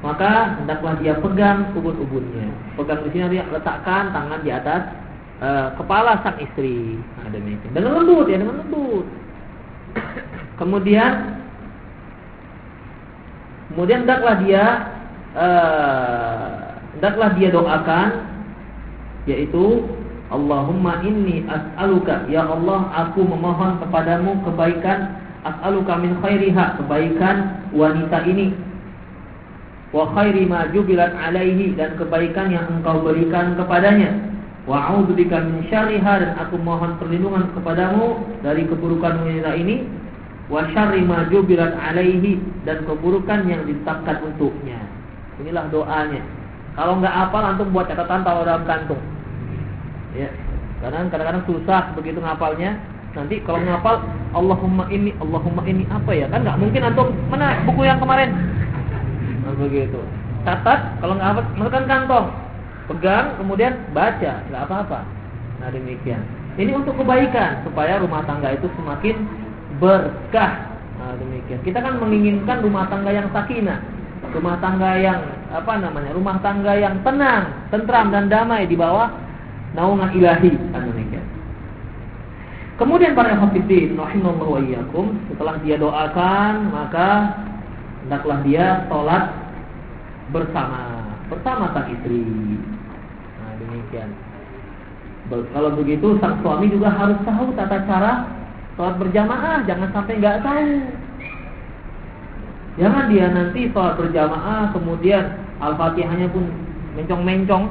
maka hendaklah dia pegang ubun-ubunnya. Pegang di sini dia letakkan tangan di atas uh, kepala sang istri. Nah, demikian. Dengan lembut ya, dengan lembut. Kemudian kemudian hendaklah dia uh, hendaklah dia doakan yaitu Allahumma inni as'aluka ya Allah aku memohon kepadamu kebaikan as'aluka min khairiha kebaikan wanita ini wa khairi ma jubilat alaihi dan kebaikan yang engkau berikan kepadanya wa a'udzubika min syarriha dan aku mohon perlindungan kepadamu dari keburukan wanita ini wa syarri ma jubilat alaihi dan keburukan yang ditetapkan untuknya inilah doanya kalau enggak hafal antum buat catatan taruh dalam kantung Ya. Karena kadang-kadang susah begitu ngapalnya. Nanti kalau ngapal Allahumma ini Allahumma ini apa ya? Kan nggak mungkin antum mana buku yang kemarin. Nah, begitu. Catat kalau nggak hafal masukkan kantong. Pegang kemudian baca, nggak apa-apa. Nah, demikian. Ini untuk kebaikan supaya rumah tangga itu semakin berkah. Nah, demikian. Kita kan menginginkan rumah tangga yang sakinah, rumah tangga yang apa namanya? Rumah tangga yang tenang, tentram dan damai di bawah naungan ilahi kan demikian. Kemudian para hafidin rahimallahu iyyakum setelah dia doakan maka hendaklah dia sholat bersama bersama sang istri. Demikian. Kalau begitu sang suami juga harus tahu tata cara sholat berjamaah, jangan sampai nggak tahu. Jangan dia nanti sholat berjamaah kemudian al-fatihahnya pun mencong-mencong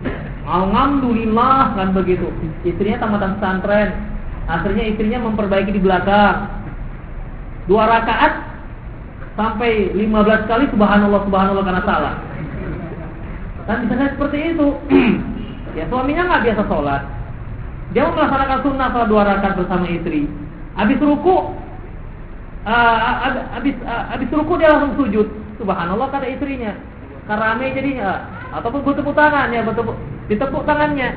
Alhamdulillah kan begitu. Istrinya tamatan pesantren. Akhirnya istrinya memperbaiki di belakang. Dua rakaat sampai 15 kali subhanallah subhanallah karena salah. Kan bisa seperti itu. ya suaminya nggak biasa sholat. Dia mau melaksanakan sunnah sholat dua rakaat bersama istri. Habis ruku, uh, habis uh, ruku dia langsung sujud. Subhanallah kata istrinya. Karena rame jadinya. Ataupun bertepuk tangan ya bertepuk ditepuk tangannya.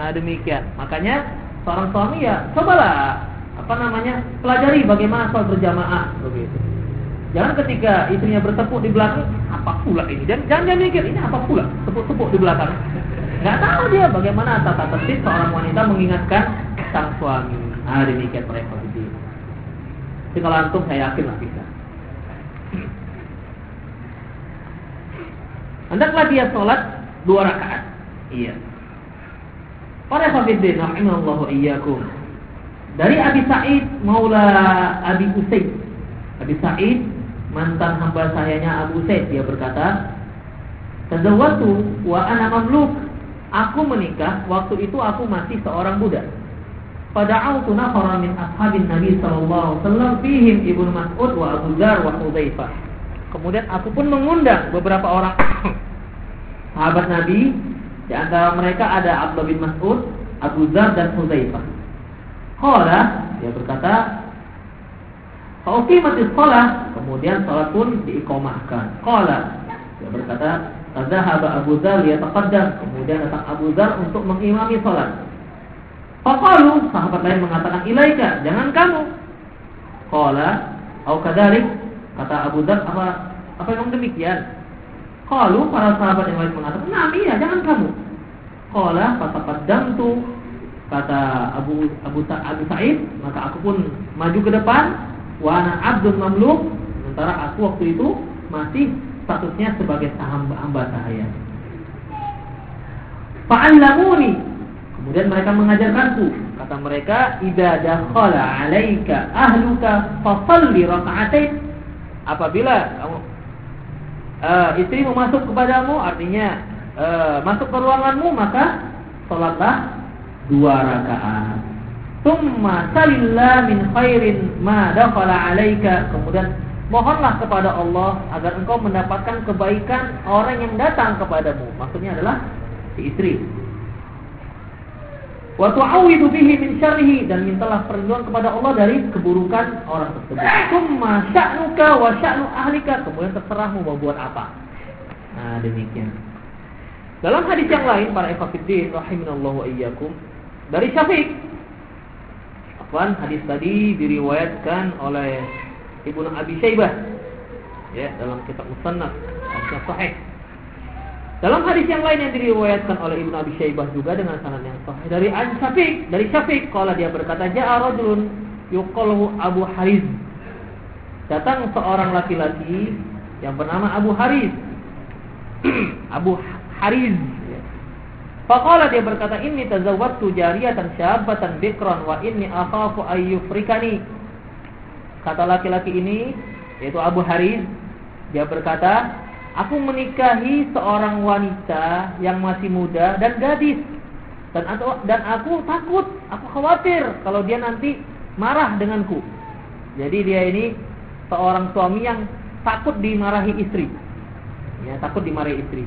Nah, demikian. Makanya seorang suami ya cobalah apa namanya pelajari bagaimana sholat berjamaah begitu. Jangan ketika istrinya bertepuk di belakang apa pula ini dan jangan dia mikir ini apa pula tepuk-tepuk di belakang. Gak tahu dia bagaimana tata tertib seorang wanita mengingatkan sang suami. Nah, demikian mereka itu. Jadi kalau antum saya yakin lah bisa. Hendaklah dia sholat dua rakaat. Iya. Para hafidin rahimallahu iyyakum. Dari Abi Sa'id Maula Abi Usaid. Abi Sa'id mantan hamba sayanya Abu Usaid dia berkata, "Tazawwatu wa ana mamluk." Aku menikah waktu itu aku masih seorang budak. Fada'autu nafara min ashabin Nabi sallallahu alaihi wasallam fihim Ibnu Mas'ud wa Abu Dzar wa Hudzaifah. Kemudian aku pun mengundang beberapa orang sahabat Nabi di antara mereka ada Abdullah bin Mas'ud, Abu Dzar dan Hudzaifah. Qala dia berkata, "Fauqimatis shalah." Kemudian salat pun diikomahkan. Qala dia berkata, "Tadhahaba Abu Dzar yataqaddam." Kemudian datang Abu Dzar untuk mengimami salat. Faqalu, sahabat lain mengatakan, "Ilaika, jangan kamu." Qala, "Au kadzalik?" Kata Abu Dzar, "Apa apa memang demikian?" Kalau para sahabat yang lain mengatakan, "Nah, iya, jangan kamu." Qala fataqaddamtu kata Abu Abu Abu Sa'id, maka aku pun maju ke depan wa ana abdul mamluk, sementara aku waktu itu masih statusnya sebagai hamba, hamba sahaya. Fa'allamuni. Kemudian mereka mengajarkanku. Kata mereka, "Idza dakhala 'alaika ahluka fashalli raka'atain." Apabila uh, istrimu masuk kepadamu artinya uh, masuk ke ruanganmu maka sholatlah dua rakaat. Tumma salillah min khairin ma dakhala alaika. Kemudian mohonlah kepada Allah agar engkau mendapatkan kebaikan orang yang datang kepadamu. Maksudnya adalah si istri. Wa tu'awwidu bihi min syarrihi dan mintalah perlindungan kepada Allah dari keburukan orang tersebut. Tsumma sya'nuka wa sya'nu ahlika. Kemudian terserahmu mau buat apa. Nah, demikian. Dalam hadis yang lain para ikhwatiddin rahimanallahu wa iyyakum dari Syafiq. Afwan, hadis tadi diriwayatkan oleh Ibnu Abi Syaibah ya dalam kitab Musannaf hadis sahih. Dalam hadis yang lain yang diriwayatkan oleh Ibnu Abi Syaibah juga dengan sanad yang sahih dari An Syafiq, dari Syafiq kalau dia berkata ja'a rajulun yuqalu Abu Hariz. Datang seorang laki-laki yang bernama Abu Hariz. Abu Hariz. Faqala dia berkata, "Inni tazawwattu jariyatan syabatan bikran wa inni akhafu ayyufrikani." Kata laki-laki ini, yaitu Abu Hariz, dia berkata, "Aku menikahi seorang wanita yang masih muda dan gadis." Dan aku, dan aku takut, aku khawatir kalau dia nanti marah denganku. Jadi dia ini seorang suami yang takut dimarahi istri. Ya, takut dimarahi istri.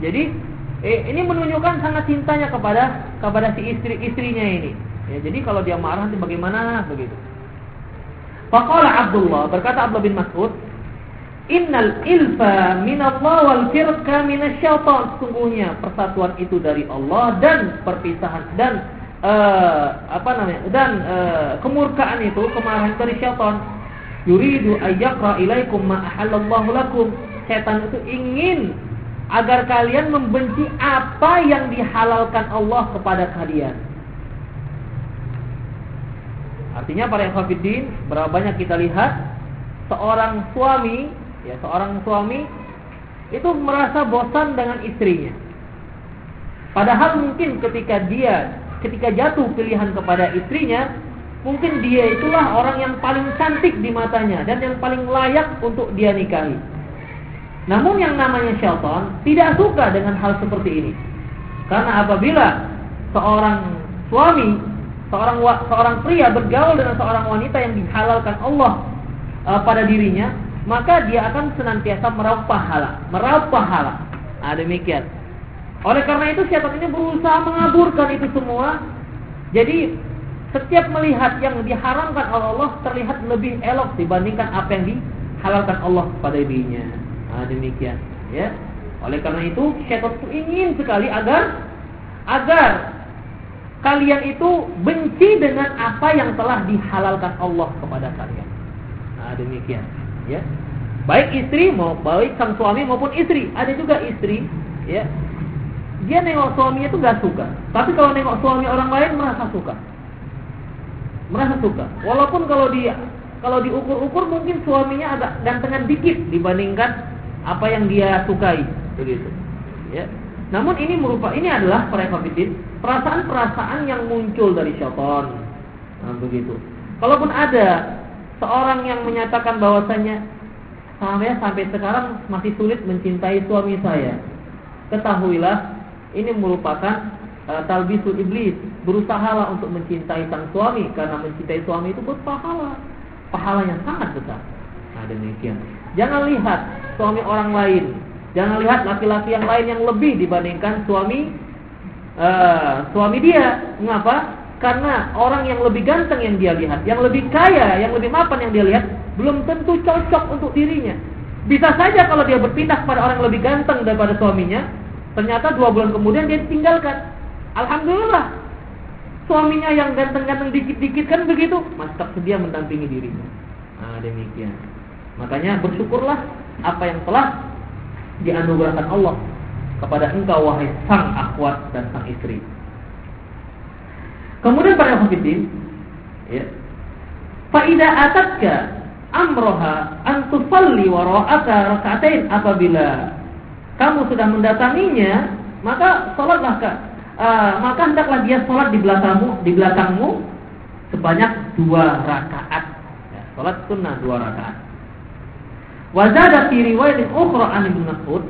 Jadi eh, ini menunjukkan sangat cintanya kepada kepada si istri istrinya ini. Ya, jadi kalau dia marah nanti bagaimana begitu. Faqala Abdullah berkata Abdullah bin Mas'ud, Innal ilfa minallah wal firqa minasyaitan. Sungguhnya persatuan itu dari Allah dan perpisahan dan uh, apa namanya? Dan uh, kemurkaan itu kemarahan dari syaitan. Yuridu ayyaqra ilaikum ma ahallallahu lakum. Setan itu ingin agar kalian membenci apa yang dihalalkan Allah kepada kalian. Artinya para ikhwatiddin, berapa banyak kita lihat seorang suami, ya seorang suami itu merasa bosan dengan istrinya. Padahal mungkin ketika dia ketika jatuh pilihan kepada istrinya, mungkin dia itulah orang yang paling cantik di matanya dan yang paling layak untuk dia nikahi. Namun yang namanya syaitan tidak suka dengan hal seperti ini. Karena apabila seorang suami, seorang seorang pria bergaul dengan seorang wanita yang dihalalkan Allah uh, pada dirinya, maka dia akan senantiasa meraup pahala, meraup pahala. Nah, demikian. Oleh karena itu syaitan ini berusaha mengaburkan itu semua. Jadi setiap melihat yang diharamkan oleh Allah terlihat lebih elok dibandingkan apa yang dihalalkan Allah pada dirinya. Nah, demikian, ya. Oleh karena itu, syaitan itu ingin sekali agar agar kalian itu benci dengan apa yang telah dihalalkan Allah kepada kalian. Nah, demikian, ya. Baik istri mau baik sang suami maupun istri. Ada juga istri, ya. Dia nengok suaminya itu gak suka. Tapi kalau nengok suami orang lain merasa suka. Merasa suka. Walaupun kalau dia kalau diukur-ukur mungkin suaminya agak gantengan dikit dibandingkan apa yang dia sukai begitu ya namun ini merupakan ini adalah perasaan-perasaan yang muncul dari syaitan. Nah, begitu. Kalaupun ada seorang yang menyatakan bahwasanya saya sampai sekarang masih sulit mencintai suami saya. Ketahuilah ini merupakan uh, talbisul iblis. Berusahalah untuk mencintai sang suami karena mencintai suami itu berpahala pahala yang sangat besar. Nah demikian. Jangan lihat suami orang lain. Jangan lihat laki-laki yang lain yang lebih dibandingkan suami uh, suami dia. Mengapa? Karena orang yang lebih ganteng yang dia lihat, yang lebih kaya, yang lebih mapan yang dia lihat, belum tentu cocok untuk dirinya. Bisa saja kalau dia berpindah kepada orang yang lebih ganteng daripada suaminya, ternyata dua bulan kemudian dia ditinggalkan. Alhamdulillah, suaminya yang ganteng-ganteng dikit-dikit kan begitu, masih tersedia mendampingi dirinya. Nah, demikian. Makanya bersyukurlah apa yang telah dianugerahkan Allah kepada engkau wahai sang akhwat dan sang istri. Kemudian para hafidin, ya. Faida atatka amroha antufalli wara'aka rakaatain apabila kamu sudah mendatanginya, maka sholatlah uh, maka hendaklah dia sholat di belakangmu di belakangmu sebanyak dua rakaat. Ya, sholat sunnah dua rakaat. Wazada fi riwayat ukhra an Ibnu Mas'ud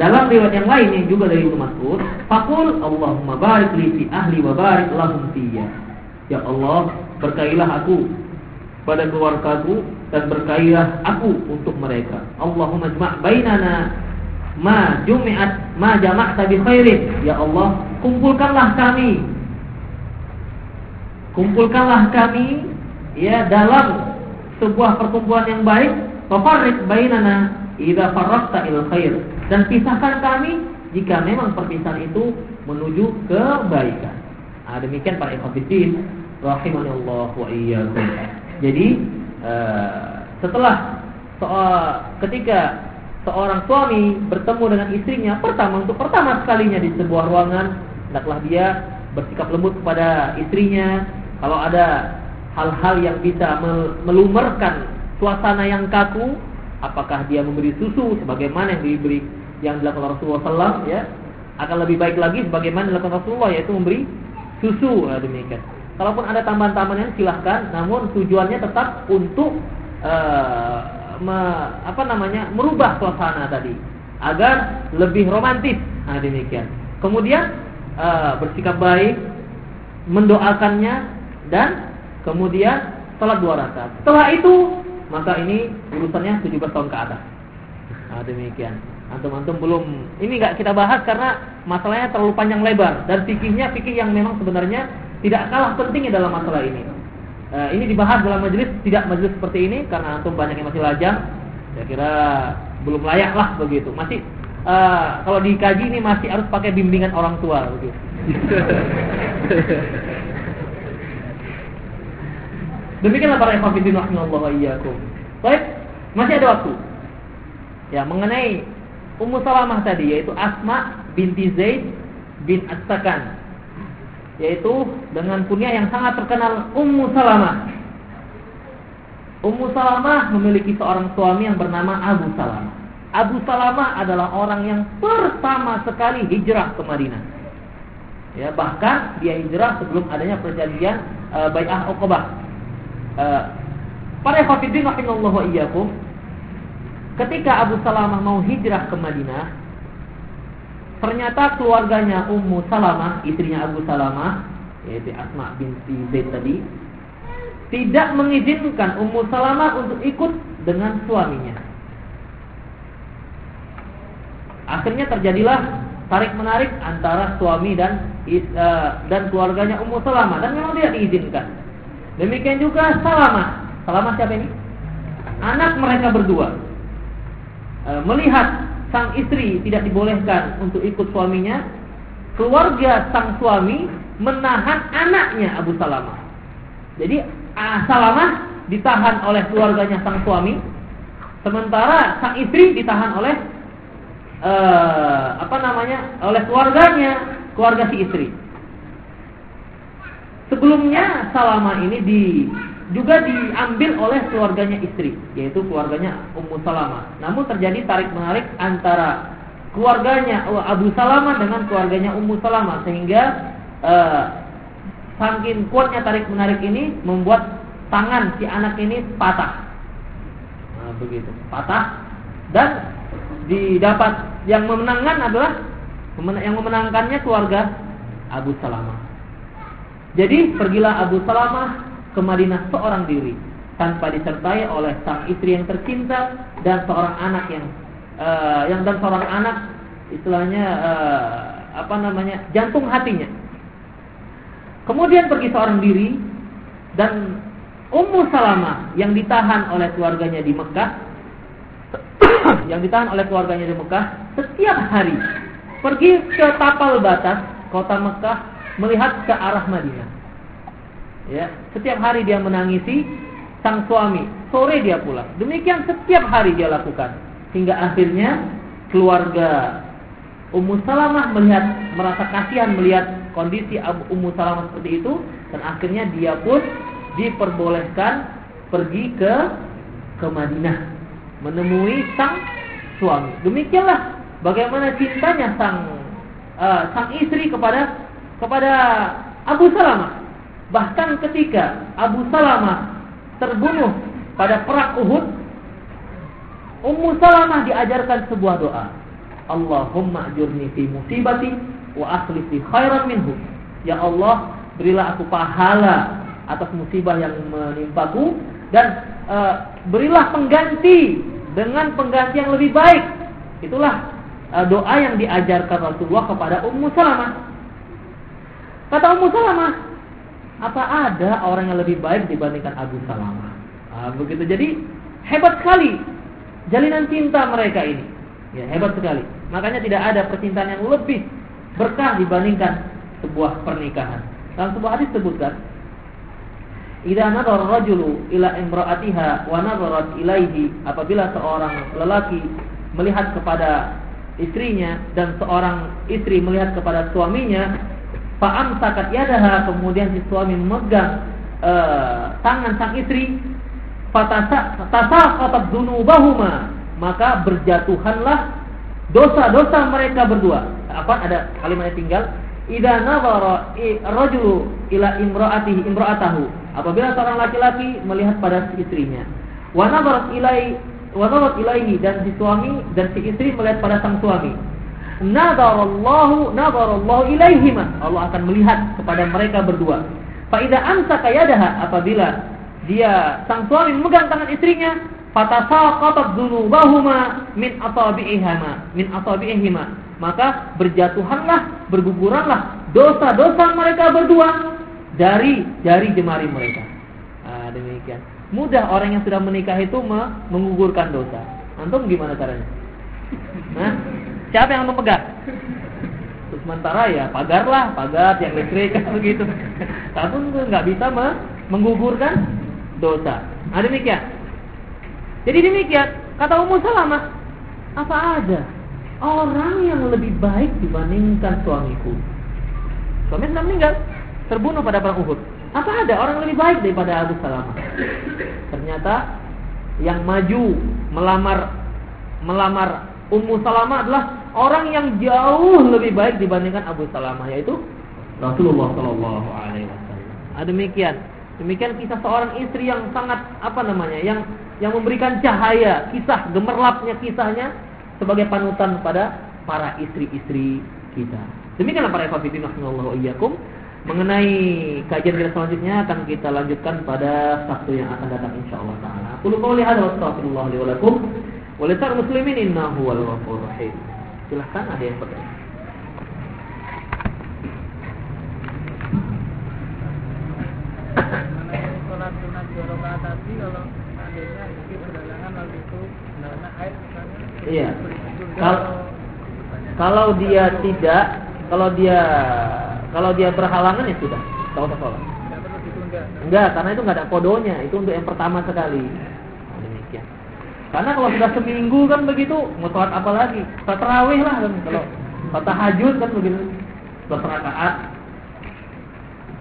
dalam riwayat yang lain yang juga dari Ibnu Mas'ud, faqul Allahumma barik li fi ahli wa barik lahum fiyya. Ya Allah, berkailah aku pada keluargaku dan berkailah aku untuk mereka. Allahumma jma' bainana ma jumi'at ma jama'ta bi khairin. Ya Allah, kumpulkanlah kami. Kumpulkanlah kami ya dalam sebuah perkumpulan yang baik, fafarriq bainana idza farraqta il khair dan pisahkan kami jika memang perpisahan itu menuju kebaikan. Nah, demikian para ikhwatiddin rahimanallahu wa iyyakum. Jadi uh, setelah ketika seorang suami bertemu dengan istrinya pertama untuk pertama sekalinya di sebuah ruangan hendaklah dia bersikap lembut kepada istrinya kalau ada hal-hal yang bisa melumerkan suasana yang kaku apakah dia memberi susu sebagaimana yang diberi yang dilakukan Rasulullah SAW ya akan lebih baik lagi sebagaimana dilakukan Rasulullah yaitu memberi susu nah, demikian. Kalaupun ada tambahan-tambahan silahkan namun tujuannya tetap untuk uh, me, apa namanya merubah suasana tadi agar lebih romantis nah, demikian. Kemudian uh, bersikap baik mendoakannya dan kemudian sholat dua rakaat setelah itu maka ini urusannya 17 tahun ke atas nah, demikian antum-antum belum ini nggak kita bahas karena masalahnya terlalu panjang lebar dan fikihnya fikih yang memang sebenarnya tidak kalah pentingnya dalam masalah ini. Uh, ini dibahas dalam majelis tidak majelis seperti ini karena antum banyak yang masih lajang. Saya kira belum layak lah begitu. Masih uh, kalau dikaji ini masih harus pakai bimbingan orang tua begitu. Demikianlah para ikhwan fillah rahimallahu iyyakum. Baik, masih ada waktu. Ya, mengenai Ummu Salamah tadi yaitu Asma binti Zaid bin As-Sakan yaitu dengan punya yang sangat terkenal Ummu Salamah. Ummu Salamah memiliki seorang suami yang bernama Abu Salamah. Abu Salamah adalah orang yang pertama sekali hijrah ke Madinah. Ya, bahkan dia hijrah sebelum adanya perjanjian uh, Bai'ah Uqbah. Uh, para khafidin rahimallahu wa iyyakum Ketika Abu Salamah mau hijrah ke Madinah, ternyata keluarganya Ummu Salamah, istrinya Abu Salamah, yaitu Asma binti Zaid tadi, tidak mengizinkan Ummu Salamah untuk ikut dengan suaminya. Akhirnya terjadilah tarik menarik antara suami dan uh, dan keluarganya Ummu Salamah dan memang tidak diizinkan. Demikian juga Salamah. Salamah siapa ini? Anak mereka berdua. E, melihat sang istri tidak dibolehkan untuk ikut suaminya, keluarga sang suami menahan anaknya Abu Salamah. Jadi Salamah ditahan oleh keluarganya sang suami, sementara sang istri ditahan oleh uh, apa namanya oleh keluarganya, keluarga si istri. Sebelumnya Salamah ini di juga diambil oleh keluarganya istri, yaitu keluarganya Ummu Salamah. Namun terjadi tarik menarik antara keluarganya Abu Salamah dengan keluarganya Ummu Salamah sehingga uh, saking kuatnya tarik menarik ini membuat tangan si anak ini patah. Nah, begitu, patah dan didapat yang memenangkan adalah yang memenangkannya keluarga Abu Salamah. Jadi pergilah Abu Salamah ke Madinah seorang diri tanpa disertai oleh sang istri yang tercinta dan seorang anak yang uh, yang dan seorang anak istilahnya uh, apa namanya jantung hatinya. Kemudian pergi seorang diri dan Ummu Salamah yang ditahan oleh keluarganya di Mekah yang ditahan oleh keluarganya di Mekah setiap hari pergi ke tapal batas kota Mekah melihat ke arah Madinah. Ya, setiap hari dia menangisi sang suami. Sore dia pulang. Demikian setiap hari dia lakukan. Hingga akhirnya keluarga Ummu Salamah melihat merasa kasihan melihat kondisi Ummu Salamah seperti itu dan akhirnya dia pun diperbolehkan pergi ke ke Madinah menemui sang suami. Demikianlah bagaimana cintanya sang uh, sang istri kepada kepada Abu Salamah. Bahkan ketika Abu Salamah terbunuh pada perang Uhud, Ummu Salamah diajarkan sebuah doa. Allahumma ajurni fi musibati wa akhlif fi khairan minhu. Ya Allah, berilah aku pahala atas musibah yang menimpaku dan uh, berilah pengganti dengan pengganti yang lebih baik. Itulah uh, doa yang diajarkan Rasulullah kepada Ummu Salamah. Kata Ummu Salamah, apa ada orang yang lebih baik dibandingkan Abu Salamah? Nah, begitu. Jadi hebat sekali jalinan cinta mereka ini. Ya, hebat sekali. Makanya tidak ada percintaan yang lebih berkah dibandingkan sebuah pernikahan. Dalam sebuah hadis sebutkan, Idza nadhara rajulu ila imra'atiha wa nadharat ilaihi apabila seorang lelaki melihat kepada istrinya dan seorang istri melihat kepada suaminya fa'am sakat yadaha kemudian si suami memegang uh, tangan sang istri fatasa tasaqatat dzunubahuma maka berjatuhanlah dosa-dosa mereka berdua. Apa? Ada kalimatnya tinggal idza nadhara rajulu ila imra'atihi imra'atahu. Apabila seorang laki-laki melihat pada istrinya wa nadharat ilai wa nadharat ilaihi dan si suami dan si istri melihat pada sang suami nadarallahu nadarallahu ilaihima Allah akan melihat kepada mereka berdua fa idza amsaka yadaha apabila dia sang suami memegang tangan istrinya fatasaqatat dzunubahuma min asabi'ihima min asabi'ihima maka berjatuhanlah, berguguranlah dosa-dosa mereka berdua dari jari jemari mereka. Nah, demikian. Mudah orang yang sudah menikah itu menggugurkan dosa. Antum gimana caranya? Nah, siapa yang memegang? Sementara ya pagarlah, pagar yang listrik begitu. Tapi nggak bisa menggugurkan dosa. Nah, demikian. Jadi demikian kata Ummu Salamah, apa ada orang yang lebih baik dibandingkan suamiku. Suami sudah meninggal, terbunuh pada perang Uhud. Apa ada orang lebih baik daripada Abu Salamah? Ternyata yang maju melamar melamar Ummu Salamah adalah orang yang jauh lebih baik dibandingkan Abu Salamah yaitu Rasulullah Shallallahu Alaihi Wasallam. Ah, demikian. Demikian kisah seorang istri yang sangat apa namanya, yang yang memberikan cahaya, kisah gemerlapnya kisahnya sebagai panutan kepada para istri-istri kita. Demikianlah para ikhwatiddin rahimallahu iyyakum. Mengenai kajian kita selanjutnya akan kita lanjutkan pada Sabtu yang akan datang insyaallah taala. Qul qouli hadza wa astaghfirullah li wa lakum wa lisal muslimin innahu wal ghafurur rahim. Silahkan ada yang bertanya. Sholat sunat dua rakaat tadi kalau seandainya mungkin berhalangan lalu itu air misalnya Iya. Kalau kalau dia tidak, kalau dia kalau dia berhalangan ya sudah, tahu sholat. ditunda. Enggak, karena itu enggak ada kodonya. Itu untuk yang pertama sekali. Karena kalau sudah seminggu kan begitu, mau sholat apa lagi? Sholat terawih lah kan. Kalau sholat tahajud kan begitu. Sholat rakaat.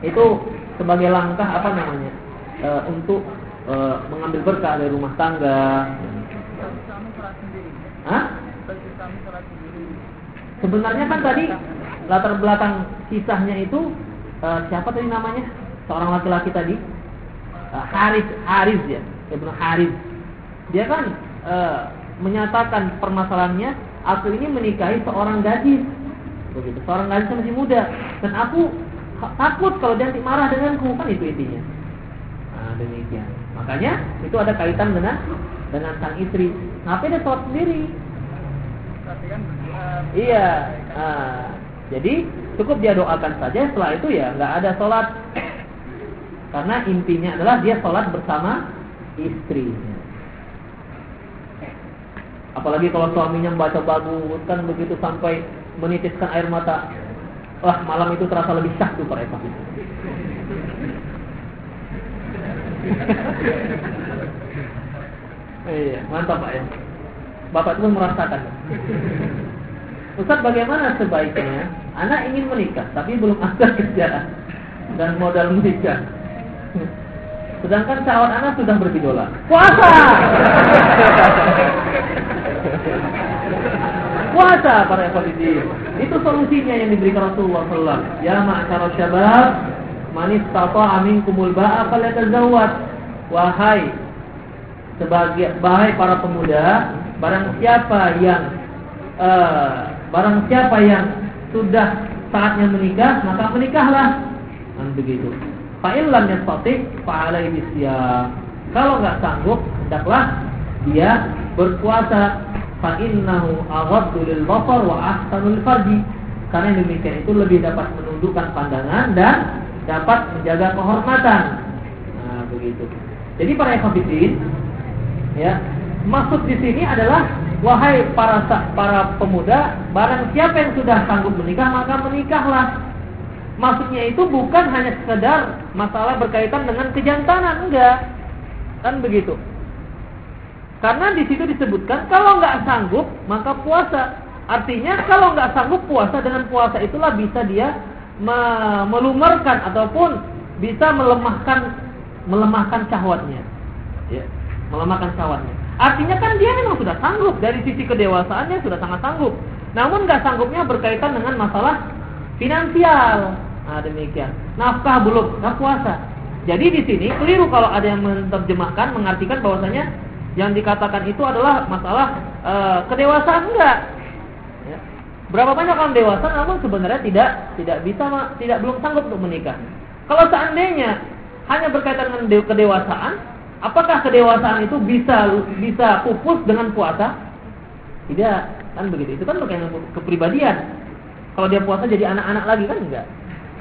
Itu sebagai langkah apa namanya? E, untuk e, mengambil berkah dari rumah tangga. Hah? Sebenarnya kan tadi latar belakang kisahnya itu eh, siapa tadi namanya? Seorang laki-laki tadi. Eh, Haris, Haris ya, Ibnu Haris. Dia kan eh, menyatakan permasalahannya, aku ini menikahi seorang gadis. Begitu, seorang gadis yang masih muda dan aku takut kalau dia nanti marah denganku, kan itu intinya. Nah, demikian. Makanya itu ada kaitan dengan dengan sang istri. Ngapain dia sholat sendiri? Tapi kan eh, Iya. Nah, jadi cukup dia doakan saja. Setelah itu ya nggak ada sholat. Karena intinya adalah dia sholat bersama istri. Apalagi kalau suaminya membaca bagus kan begitu sampai menitiskan air mata. Wah malam itu terasa lebih syahdu para itu. Iya, mantap Pak ya. Bapak itu merasakan. Ustaz bagaimana sebaiknya anak ingin menikah tapi belum ada kerjaan dan modal menikah. Sedangkan syahwat anak sudah bergejolak. Puasa. Puasa para ikhwatiddin. Itu solusinya yang diberikan Rasulullah sallallahu Ya ma'syara syabab, man istata'a minkumul ba'a falyatazawwaj. Wahai sebagai wahai para pemuda, barang siapa yang eh, barang siapa yang sudah saatnya menikah, maka menikahlah. Kan begitu. Fa'il lam yastati fa'alai. Kalau nggak sanggup, hendaklah dia berpuasa. Fa'innahu aghaddu lil basar wa ahsanul farji. Karena demikian itu lebih dapat menundukkan pandangan dan dapat menjaga kehormatan. Nah, begitu. Jadi para ikhwatiddin ya, maksud di sini adalah wahai para para pemuda, barang siapa yang sudah sanggup menikah maka menikahlah. Maksudnya itu bukan hanya sekedar masalah berkaitan dengan kejantanan, enggak. Kan begitu. Karena di situ disebutkan kalau nggak sanggup maka puasa. Artinya kalau nggak sanggup puasa dengan puasa itulah bisa dia melumerkan ataupun bisa melemahkan melemahkan syahwatnya. Ya, melemahkan syahwatnya. Artinya kan dia memang sudah sanggup dari sisi kedewasaannya sudah sangat sanggup. Namun nggak sanggupnya berkaitan dengan masalah finansial. Nah, demikian. Nafkah belum, nggak puasa. Jadi di sini keliru kalau ada yang menerjemahkan mengartikan bahwasanya yang dikatakan itu adalah masalah e, kedewasaan enggak. Ya. Berapa banyak orang dewasa namun sebenarnya tidak tidak bisa tidak belum sanggup untuk menikah. Kalau seandainya hanya berkaitan dengan kedewasaan, apakah kedewasaan itu bisa bisa pupus dengan puasa? Tidak, kan begitu. Itu kan berkaitan kepribadian. Kalau dia puasa jadi anak-anak lagi kan enggak.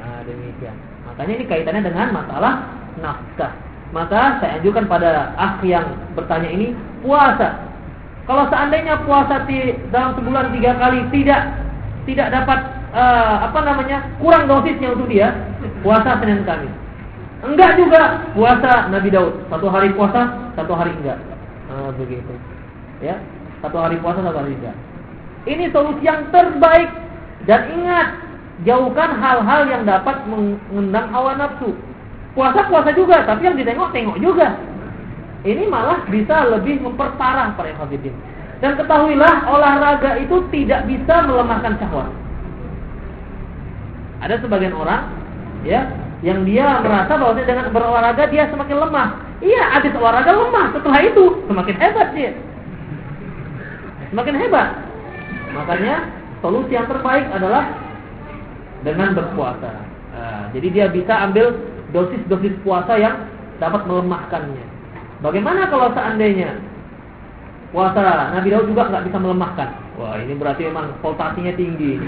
Nah, demikian. Makanya ini kaitannya dengan masalah nafkah. Maka saya ajukan pada akh yang bertanya ini puasa. Kalau seandainya puasa di, dalam sebulan tiga kali tidak tidak dapat uh, apa namanya kurang dosisnya untuk dia, puasa Senin Kamis. Enggak juga puasa Nabi Daud. Satu hari puasa, satu hari enggak. Nah, begitu. Ya, satu hari puasa, satu hari enggak. Ini solusi yang terbaik. Dan ingat, jauhkan hal-hal yang dapat mengundang hawa nafsu. Puasa-puasa juga, tapi yang ditengok tengok juga. Ini malah bisa lebih memperparah para hafidin. Dan ketahuilah olahraga itu tidak bisa melemahkan syahwat. Ada sebagian orang ya yang dia merasa bahwa dengan berolahraga dia semakin lemah. Iya, habis olahraga lemah. Setelah itu semakin hebat dia. Semakin hebat. Makanya solusi yang terbaik adalah dengan berpuasa. Nah, jadi dia bisa ambil dosis-dosis puasa yang dapat melemahkannya. Bagaimana kalau seandainya puasa Nabi Daud juga nggak bisa melemahkan? Wah ini berarti memang voltasinya tinggi.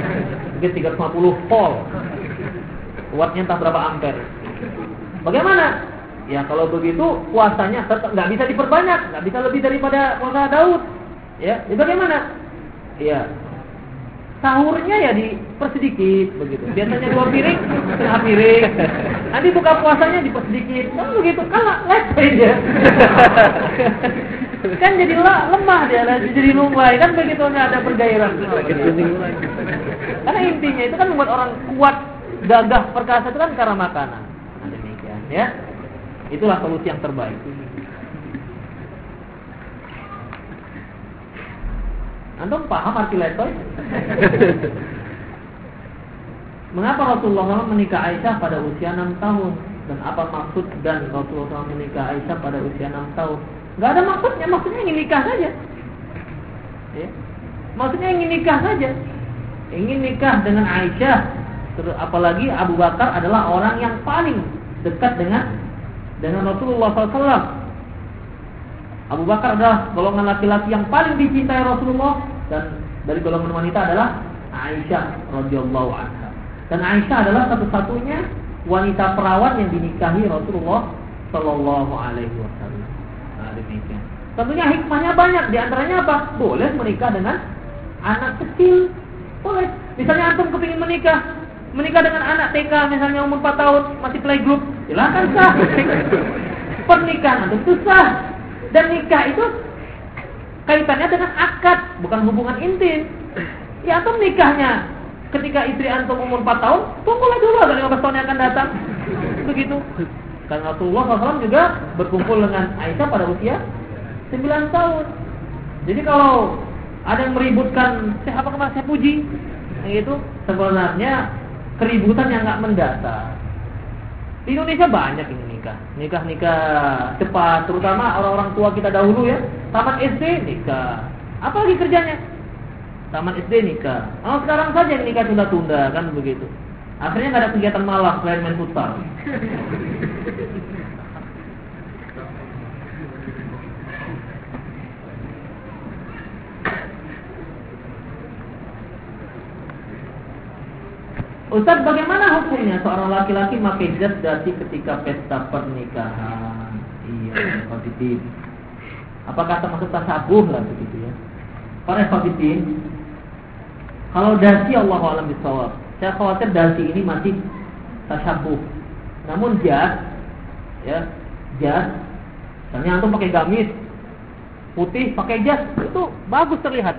Mungkin 350 volt. Wattnya entah berapa ampere. Bagaimana? Ya kalau begitu puasanya tetap nggak bisa diperbanyak, nggak bisa lebih daripada puasa Daud. Ya, ya bagaimana? Ya, sahurnya ya dipersedikit begitu. Biasanya dua piring, setengah piring. Nanti buka puasanya dipersedikit. Kan begitu, kalah lepeh dia. kan jadi lemah dia, jadi lumai. Kan begitu nggak ada pergairan. Karena intinya itu kan membuat orang kuat, gagah, perkasa itu kan karena makanan. Nah, demikian ya. Itulah solusi yang terbaik. Antum paham arti letoy? Mengapa Rasulullah SAW menikah Aisyah pada usia 6 tahun? Dan apa maksud dan Rasulullah SAW menikah Aisyah pada usia 6 tahun? Gak ada maksudnya, maksudnya ingin nikah saja. Ya. Maksudnya ingin nikah saja. Ingin nikah dengan Aisyah. Terus apalagi Abu Bakar adalah orang yang paling dekat dengan dengan Rasulullah SAW. Abu Bakar adalah golongan laki-laki yang paling dicintai Rasulullah dan dari golongan wanita adalah Aisyah radhiyallahu anha. Dan Aisyah adalah satu-satunya wanita perawan yang dinikahi Rasulullah Shallallahu alaihi wasallam. Nah. Tentunya hikmahnya banyak, di antaranya apa? Boleh menikah dengan anak kecil. Boleh. Misalnya antum kepingin menikah, menikah dengan anak TK misalnya umur 4 tahun, masih playgroup, silakan sah. Pernikahan antum itu sah. Dan nikah itu kaitannya dengan akad, bukan hubungan intim. Ya antum nikahnya ketika istri antum umur 4 tahun, tunggulah dulu ada 15 tahun yang akan datang. Begitu. Karena Rasulullah SAW juga berkumpul dengan Aisyah pada usia 9 tahun. Jadi kalau ada yang meributkan saya apa kemarin saya puji, itu sebenarnya keributan yang nggak mendasar. Di Indonesia banyak ini nikah, nikah-nikah cepat, terutama orang-orang tua kita dahulu ya. Taman SD nikah. Apa lagi kerjanya? Taman SD nikah. Oh sekarang saja nikah tunda-tunda kan begitu. Akhirnya nggak ada kegiatan malam selain main futsal. Ustaz bagaimana hukumnya seorang laki-laki pakai jas dasi ketika pesta pernikahan? Iya, positif. Apakah termasuk tasabuh lah begitu ya? Para hafidin, kalau dasi Allah alam bisawab, saya khawatir dasi ini masih tasabuh. Namun jas, ya, jas, misalnya antum pakai gamis putih, pakai jas, itu bagus terlihat.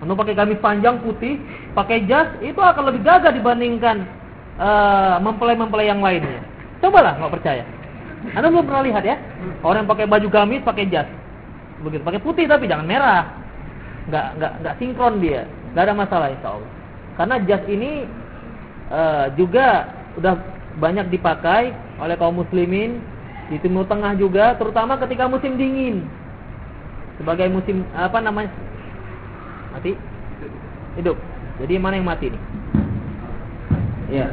Antum pakai gamis panjang putih, pakai jas, itu akan lebih gagah dibandingkan uh, mempelai-mempelai yang lainnya. Cobalah nggak percaya. Anda belum pernah lihat ya? Orang yang pakai baju gamis, pakai jas. Begitu, pakai putih tapi jangan merah. Nggak nggak nggak sinkron dia. Nggak ada masalah insya Allah. Karena jas ini uh, juga udah banyak dipakai oleh kaum muslimin di Timur Tengah juga, terutama ketika musim dingin. Sebagai musim apa namanya? Mati? Hidup. Jadi mana yang mati nih? Ya.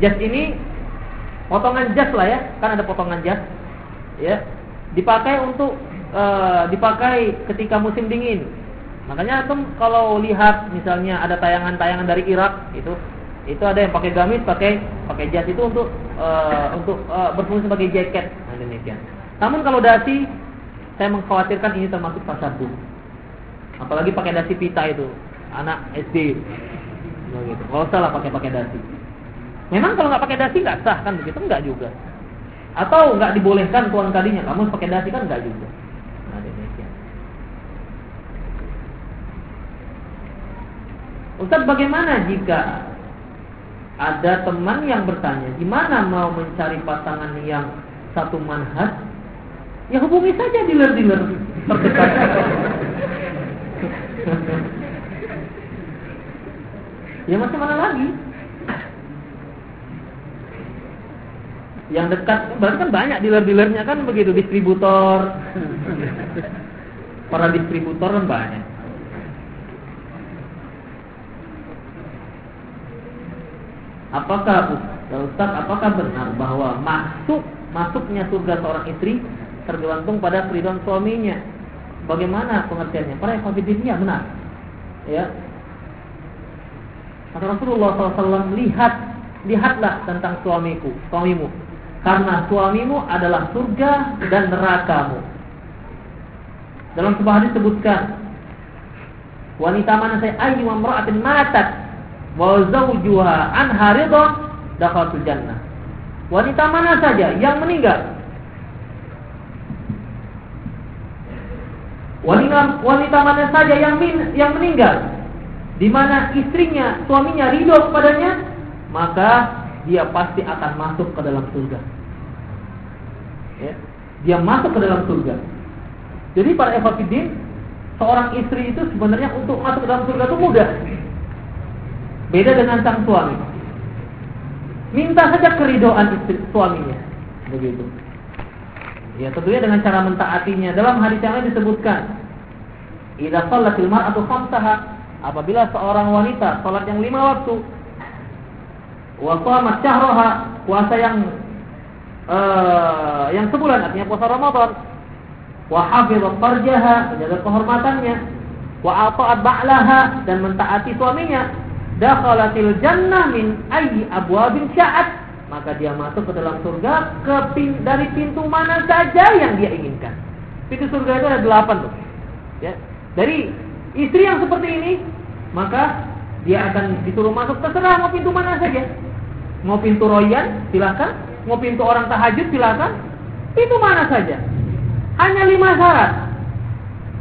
Jas ini potongan jas lah ya, kan ada potongan jas, ya, dipakai untuk e, dipakai ketika musim dingin. Makanya tuh kalau lihat misalnya ada tayangan-tayangan dari Irak itu, itu ada yang pakai gamis, pakai pakai jas itu untuk e, untuk e, berfungsi sebagai jaket. Nah, demikian. Namun kalau dasi, saya mengkhawatirkan ini termasuk tasabuh. Apalagi pakai dasi pita itu, anak SD. Begitu. Kalau salah pakai pakai dasi. Memang kalau nggak pakai dasi nggak sah kan begitu? Nggak juga. Atau nggak dibolehkan tuan kalinya kamu pakai dasi kan nggak juga. Nah. Ustaz bagaimana jika ada teman yang bertanya gimana mau mencari pasangan yang satu manhaj? Ya hubungi saja dealer-dealer terdekat. Ya macam mana lagi? yang dekat berarti kan banyak dealer-dealernya kan begitu distributor. Para distributor kan banyak. Apakah Ustaz apakah benar bahwa masuk masuknya surga seorang istri tergantung pada keridhaan suaminya bagaimana pengertiannya? Para ekofidin ya benar. Ya. Kata Rasulullah SAW lihat lihatlah tentang suamiku suamimu. Karena suamimu adalah surga dan nerakamu. Dalam sebuah hadis sebutkan wanita mana saya? Ayyu imra'atin matat wa zawjuha anha ridha dakhalatul jannah. Wanita mana saja yang meninggal Wanita, wanita mana saja yang min, yang meninggal di mana istrinya, suaminya ridho kepadanya, maka dia pasti akan masuk ke dalam surga ya, dia masuk ke dalam surga. Jadi para evafidin, seorang istri itu sebenarnya untuk masuk ke dalam surga itu mudah. Beda dengan sang suami. Minta saja keridoan istri suaminya. Begitu. Ya tentunya dengan cara mentaatinya. Dalam hadis yang lain disebutkan, "Idza shallatil mar'atu khamsaha" apabila seorang wanita salat yang lima waktu, wa syahraha, puasa yang uh, yang sebulan artinya puasa Ramadan wa hafizat farjaha menjaga kehormatannya wa ata'at ba'laha dan mentaati suaminya dakhalatil jannah min ayyi abwabin sya'at maka dia masuk ke dalam surga ke pin, dari pintu mana saja yang dia inginkan. Pintu surga itu ada delapan tuh. Ya. Dari istri yang seperti ini, maka dia akan disuruh masuk terserah mau pintu mana saja. Mau pintu royan, silakan mau pintu orang tahajud silakan. Itu mana saja. Hanya lima syarat.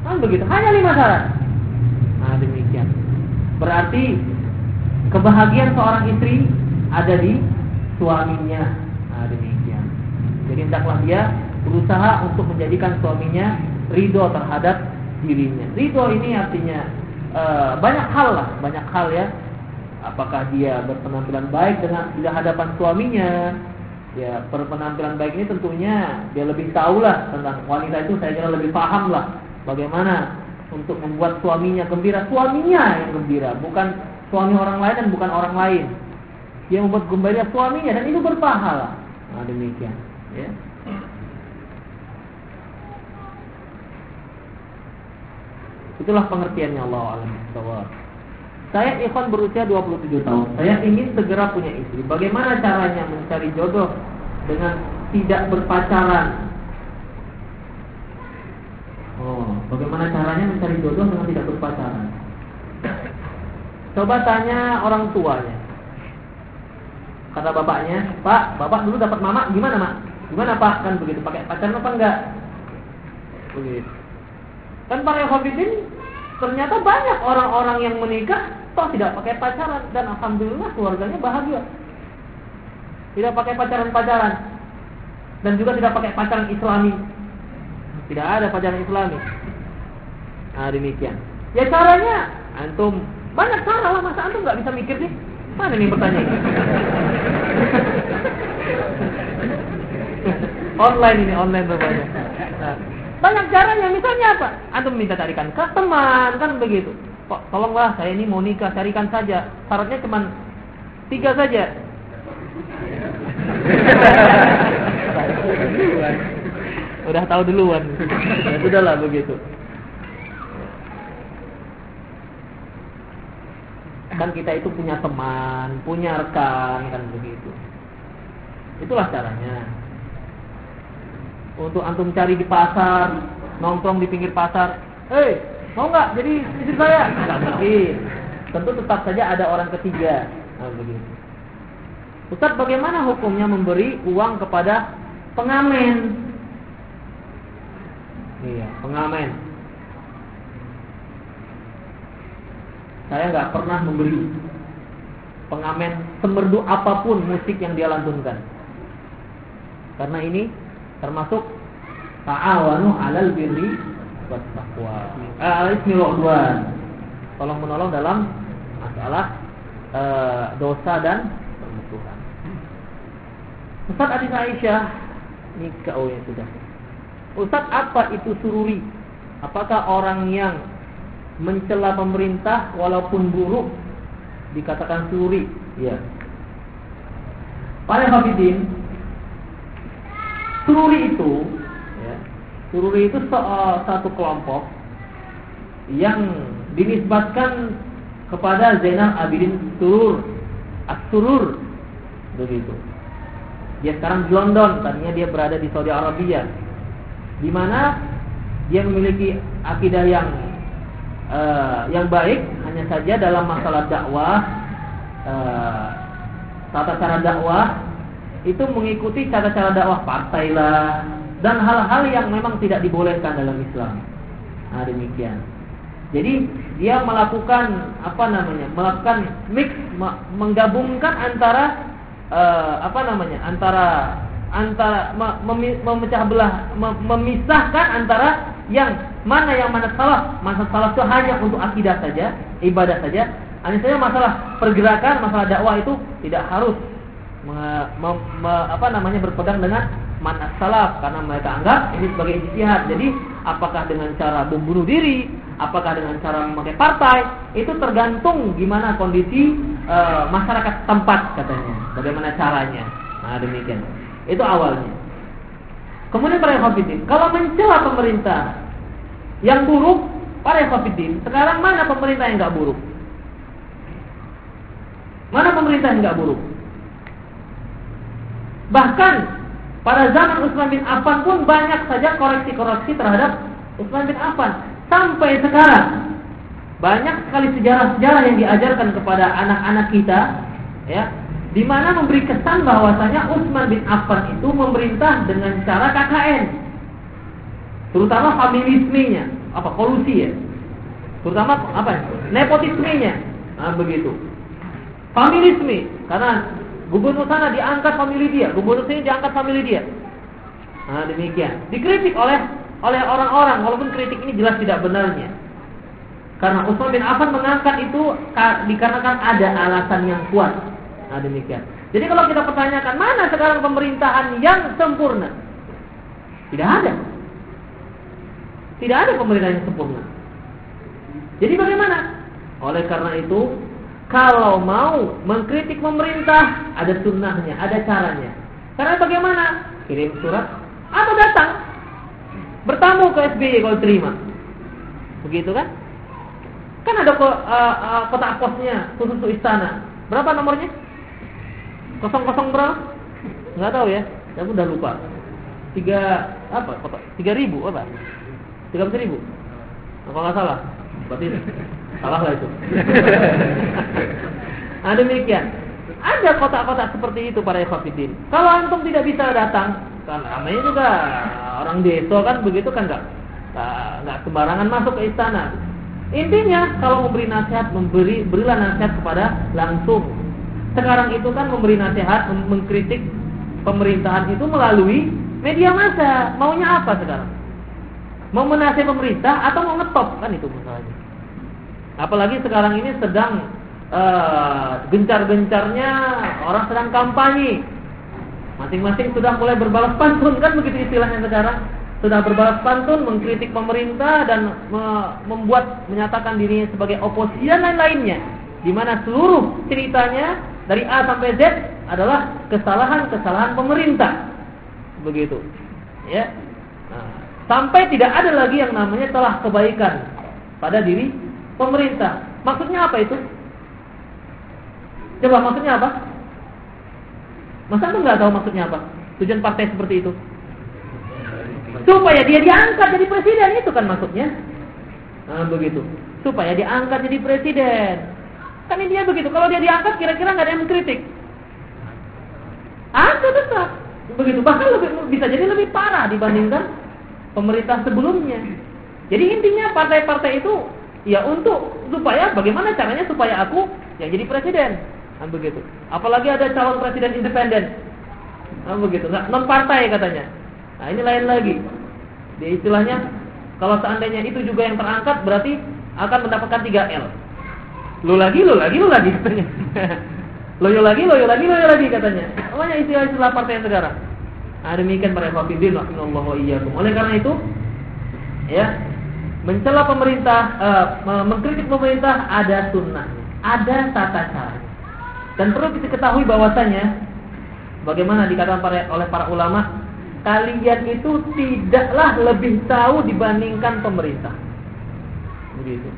Kan begitu, hanya lima syarat. Nah demikian. Berarti kebahagiaan seorang istri ada di suaminya. Nah demikian. Jadi hendaklah dia berusaha untuk menjadikan suaminya ridho terhadap dirinya. Ridho ini artinya e, banyak hal lah, banyak hal ya. Apakah dia berpenampilan baik dengan di hadapan suaminya, ya penampilan baik ini tentunya dia lebih tahu lah tentang wanita itu saya kira lebih paham lah bagaimana untuk membuat suaminya gembira suaminya yang gembira bukan suami orang lain dan bukan orang lain dia membuat gembira suaminya dan itu berpahala nah demikian ya itulah pengertiannya Allah alam saya ikhwan berusia 27 tahun. Saya ingin segera punya istri. Bagaimana caranya mencari jodoh dengan tidak berpacaran? Oh, bagaimana caranya mencari jodoh dengan tidak berpacaran? Coba tanya orang tuanya. Kata bapaknya, Pak, bapak dulu dapat mama gimana mak? Gimana pak? Kan begitu pakai pacaran apa enggak? Begitu. Kan para hafidin ternyata banyak orang-orang yang menikah toh tidak pakai pacaran dan alhamdulillah keluarganya bahagia. Tidak pakai pacaran-pacaran dan juga tidak pakai pacaran Islami. Tidak ada pacaran Islami. Nah demikian. Ya caranya antum banyak cara lah masa antum nggak bisa mikir sih? Mana nih pertanyaan? online ini online rupanya. Nah, banyak caranya misalnya apa? Antum minta carikan ke teman kan begitu. Pak, tolonglah saya ini mau nikah, carikan saja. Syaratnya cuma tiga saja. Udah tahu duluan. Sudahlah begitu. Kan kita itu punya teman, punya rekan kan begitu. Itulah caranya. Untuk antum cari di pasar, nongkrong di pinggir pasar, hei Mau nggak jadi istri saya? Nggak mungkin. Tentu tetap saja ada orang ketiga. Nah, begitu. Ustaz, bagaimana hukumnya memberi uang kepada pengamen? Iya, pengamen. Saya nggak pernah memberi pengamen semerdu apa pun musik yang dia lantunkan. Karena ini termasuk ta'awanu alal birri bertakwa. Eh, ismi Tolong menolong dalam masalah eh, dosa dan permusuhan. Ustaz Adik Aisyah nikah oh ya sudah. Ustaz apa itu sururi? Apakah orang yang mencela pemerintah walaupun buruk dikatakan sururi? Ya. Para hafidin, sururi itu Sururi itu satu kelompok yang dinisbatkan kepada Zainal Abidin Surur, As-Surur, begitu. Dia sekarang di London, tadinya dia berada di Saudi Arabia, di mana dia memiliki akidah yang uh, yang baik, hanya saja dalam masalah dakwah, uh, tata cara dakwah itu mengikuti cara cara dakwah partai lah, dan hal-hal yang memang tidak dibolehkan dalam Islam. Nah, demikian. Jadi dia melakukan apa namanya? Melakukan mix, menggabungkan antara uh, apa namanya? Antara antara memecah belah, memisahkan antara yang mana yang mana salah. Masalah salah itu hanya untuk akidah saja, ibadah saja. Hanya saja masalah pergerakan, masalah dakwah itu tidak harus me, me, me, apa namanya berpegang dengan manhaj salaf karena mereka anggap ini sebagai ijtihad. Jadi apakah dengan cara membunuh diri, apakah dengan cara memakai partai, itu tergantung gimana kondisi e, masyarakat tempat katanya, bagaimana caranya. Nah, demikian. Itu awalnya. Kemudian para kalau mencela pemerintah yang buruk, para hafidin, sekarang mana pemerintah yang nggak buruk? Mana pemerintah yang nggak buruk? Bahkan pada zaman Utsman bin Affan pun banyak saja koreksi-koreksi terhadap Utsman bin Affan. Sampai sekarang banyak sekali sejarah-sejarah yang diajarkan kepada anak-anak kita, ya, di mana memberi kesan bahwasanya Utsman bin Affan itu memerintah dengan cara KKN, terutama familismenya, apa kolusi ya, terutama apa nepotismenya, nah, begitu. Familisme, karena Gubernur sana diangkat famili dia, gubernur sini diangkat famili dia. Nah, demikian. Dikritik oleh oleh orang-orang walaupun kritik ini jelas tidak benarnya. Karena Utsman bin Affan mengangkat itu dikarenakan ada alasan yang kuat. Nah, demikian. Jadi kalau kita pertanyakan mana sekarang pemerintahan yang sempurna? Tidak ada. Tidak ada pemerintahan yang sempurna. Jadi bagaimana? Oleh karena itu kalau mau mengkritik pemerintah, ada sunnahnya, ada caranya. Karena bagaimana? Kirim surat atau datang bertamu ke SBY kalau terima. Begitu kan? Kan ada ko, uh, uh, kotak posnya khusus untuk istana. Berapa nomornya? Kosong kosong berapa? Enggak tahu ya. Saya udah lupa. Tiga apa? Kotak tiga ribu apa? Tiga belas ribu. Apa nggak salah? Berarti salah lah itu. nah, demikian. Ada kotak-kotak seperti itu para ikhwatiddin. Kalau antum tidak bisa datang, kan namanya juga orang desa kan begitu kan enggak nggak sembarangan masuk ke istana. Intinya kalau memberi nasihat, memberi berilah nasihat kepada langsung. Sekarang itu kan memberi nasihat, mengkritik pemerintahan itu melalui media massa. Maunya apa sekarang? Mau menasihati pemerintah atau mau ngetop kan itu masalahnya. Apalagi sekarang ini sedang uh, gencar-gencarnya orang sedang kampanye. Masing-masing sudah mulai berbalas pantun kan begitu istilahnya sekarang. Sudah berbalas pantun mengkritik pemerintah dan me membuat menyatakan dirinya sebagai oposisi dan lain-lainnya. Di mana seluruh ceritanya dari A sampai Z adalah kesalahan-kesalahan pemerintah. Begitu. Ya. Nah, sampai tidak ada lagi yang namanya telah kebaikan pada diri pemerintah. Maksudnya apa itu? Coba maksudnya apa? Masa anda nggak tahu maksudnya apa? Tujuan partai seperti itu? Supaya dia diangkat jadi presiden itu kan maksudnya. Nah, begitu. Supaya diangkat jadi presiden. Kan intinya begitu. Kalau dia diangkat kira-kira nggak ada yang mengkritik. Ada tetap. Begitu. Bahkan lebih, bisa jadi lebih parah dibandingkan pemerintah sebelumnya. Jadi intinya partai-partai itu ya untuk supaya bagaimana caranya supaya aku yang jadi presiden. Nah, begitu. Apalagi ada calon presiden independen. Nah, begitu. Nggak non partai katanya. Nah, ini lain lagi. Di istilahnya kalau seandainya itu juga yang terangkat berarti akan mendapatkan 3 L. Lu lagi, lu lagi, lu lagi katanya. loyo lagi, loyo lagi, loyo lagi katanya. Namanya istilah-istilah partai yang sekarang. Nah, demikian para hafidin rahimallahu iyyakum. Oleh karena itu, ya, mencela pemerintah, uh, mengkritik pemerintah ada sunnah, ada tata cara. Dan perlu kita ketahui bahwasanya bagaimana dikatakan oleh para ulama, kalian itu tidaklah lebih tahu dibandingkan pemerintah. Begitu.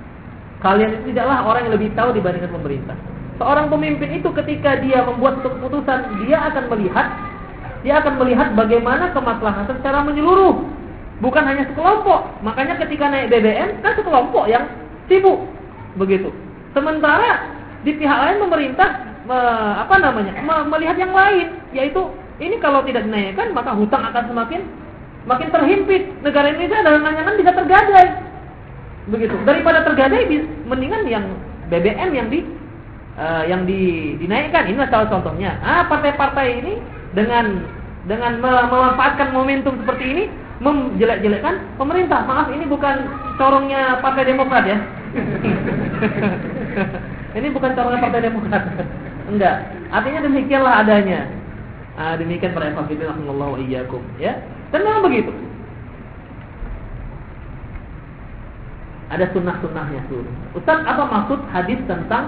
Kalian itu tidaklah orang yang lebih tahu dibandingkan pemerintah. Seorang pemimpin itu ketika dia membuat suatu keputusan, dia akan melihat dia akan melihat bagaimana kemaslahatan secara menyeluruh, bukan hanya sekelompok. Makanya ketika naik BBM kan sekelompok yang sibuk. Begitu. Sementara di pihak lain pemerintah me, apa namanya me, melihat yang lain. Yaitu ini kalau tidak dinaikkan maka hutang akan semakin makin terhimpit. Negara Indonesia dalam angan bisa tergadai. Begitu. Daripada tergadai mendingan yang BBM yang di uh, yang di, dinaikkan. Ini salah contohnya. Ah partai-partai ini dengan dengan memanfaatkan momentum seperti ini menjelek-jelekkan pemerintah maaf ini bukan corongnya partai Demokrat ya ini bukan corongnya partai Demokrat Enggak. Artinya demikianlah adanya. Ah, demikian para hafidin rahimallahu ya. Dan memang begitu. Ada sunnah-sunnahnya tuh. Ustaz, apa maksud hadis tentang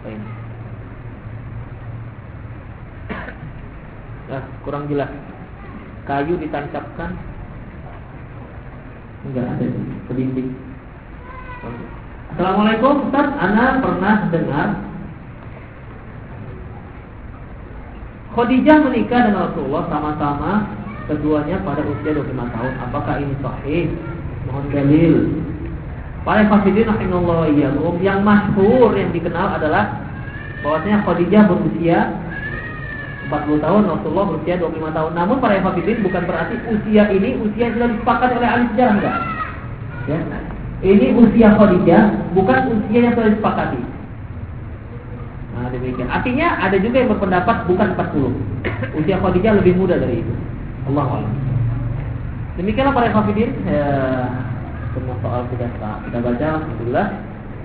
apa ini? Ya, kurang jelas. Kayu ditancapkan enggak ada di dinding. Assalamualaikum Ustaz, Ana pernah dengar Khadijah menikah dengan Rasulullah sama-sama keduanya pada usia 25 tahun. Apakah ini sahih? Mohon dalil. Para fasidin rahimahullah iyyakum yang masyhur yang dikenal adalah bahwasanya Khadijah berusia 40 tahun, Rasulullah berusia 25 tahun. Namun para fasidin bukan berarti usia ini usia yang sudah disepakati oleh ahli sejarah enggak. Ya. Ini usia Khadijah bukan usia yang sudah disepakati. Nah, demikian. Artinya ada juga yang berpendapat bukan 40. Usia Khadijah lebih muda dari itu. Allah Allah. Demikianlah para hafidin ya, semua soal kita kita baca alhamdulillah.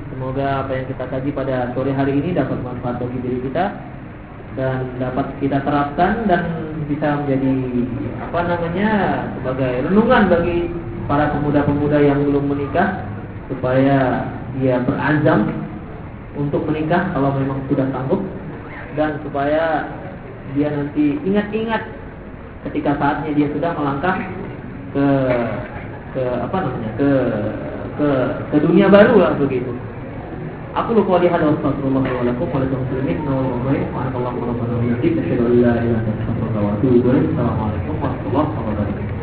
Semoga apa yang kita kaji pada sore hari ini dapat manfaat bagi diri kita dan dapat kita terapkan dan bisa menjadi apa namanya sebagai renungan bagi para pemuda-pemuda yang belum menikah supaya dia berazam untuk menikah kalau memang sudah sanggup dan supaya dia nanti ingat-ingat ketika saatnya dia sudah melangkah ke ke apa namanya ke ke ke dunia baru lah begitu. Aku lupa lihat Rasulullah wa lakum wa lakum muslimin wa wa Assalamualaikum warahmatullahi wabarakatuh.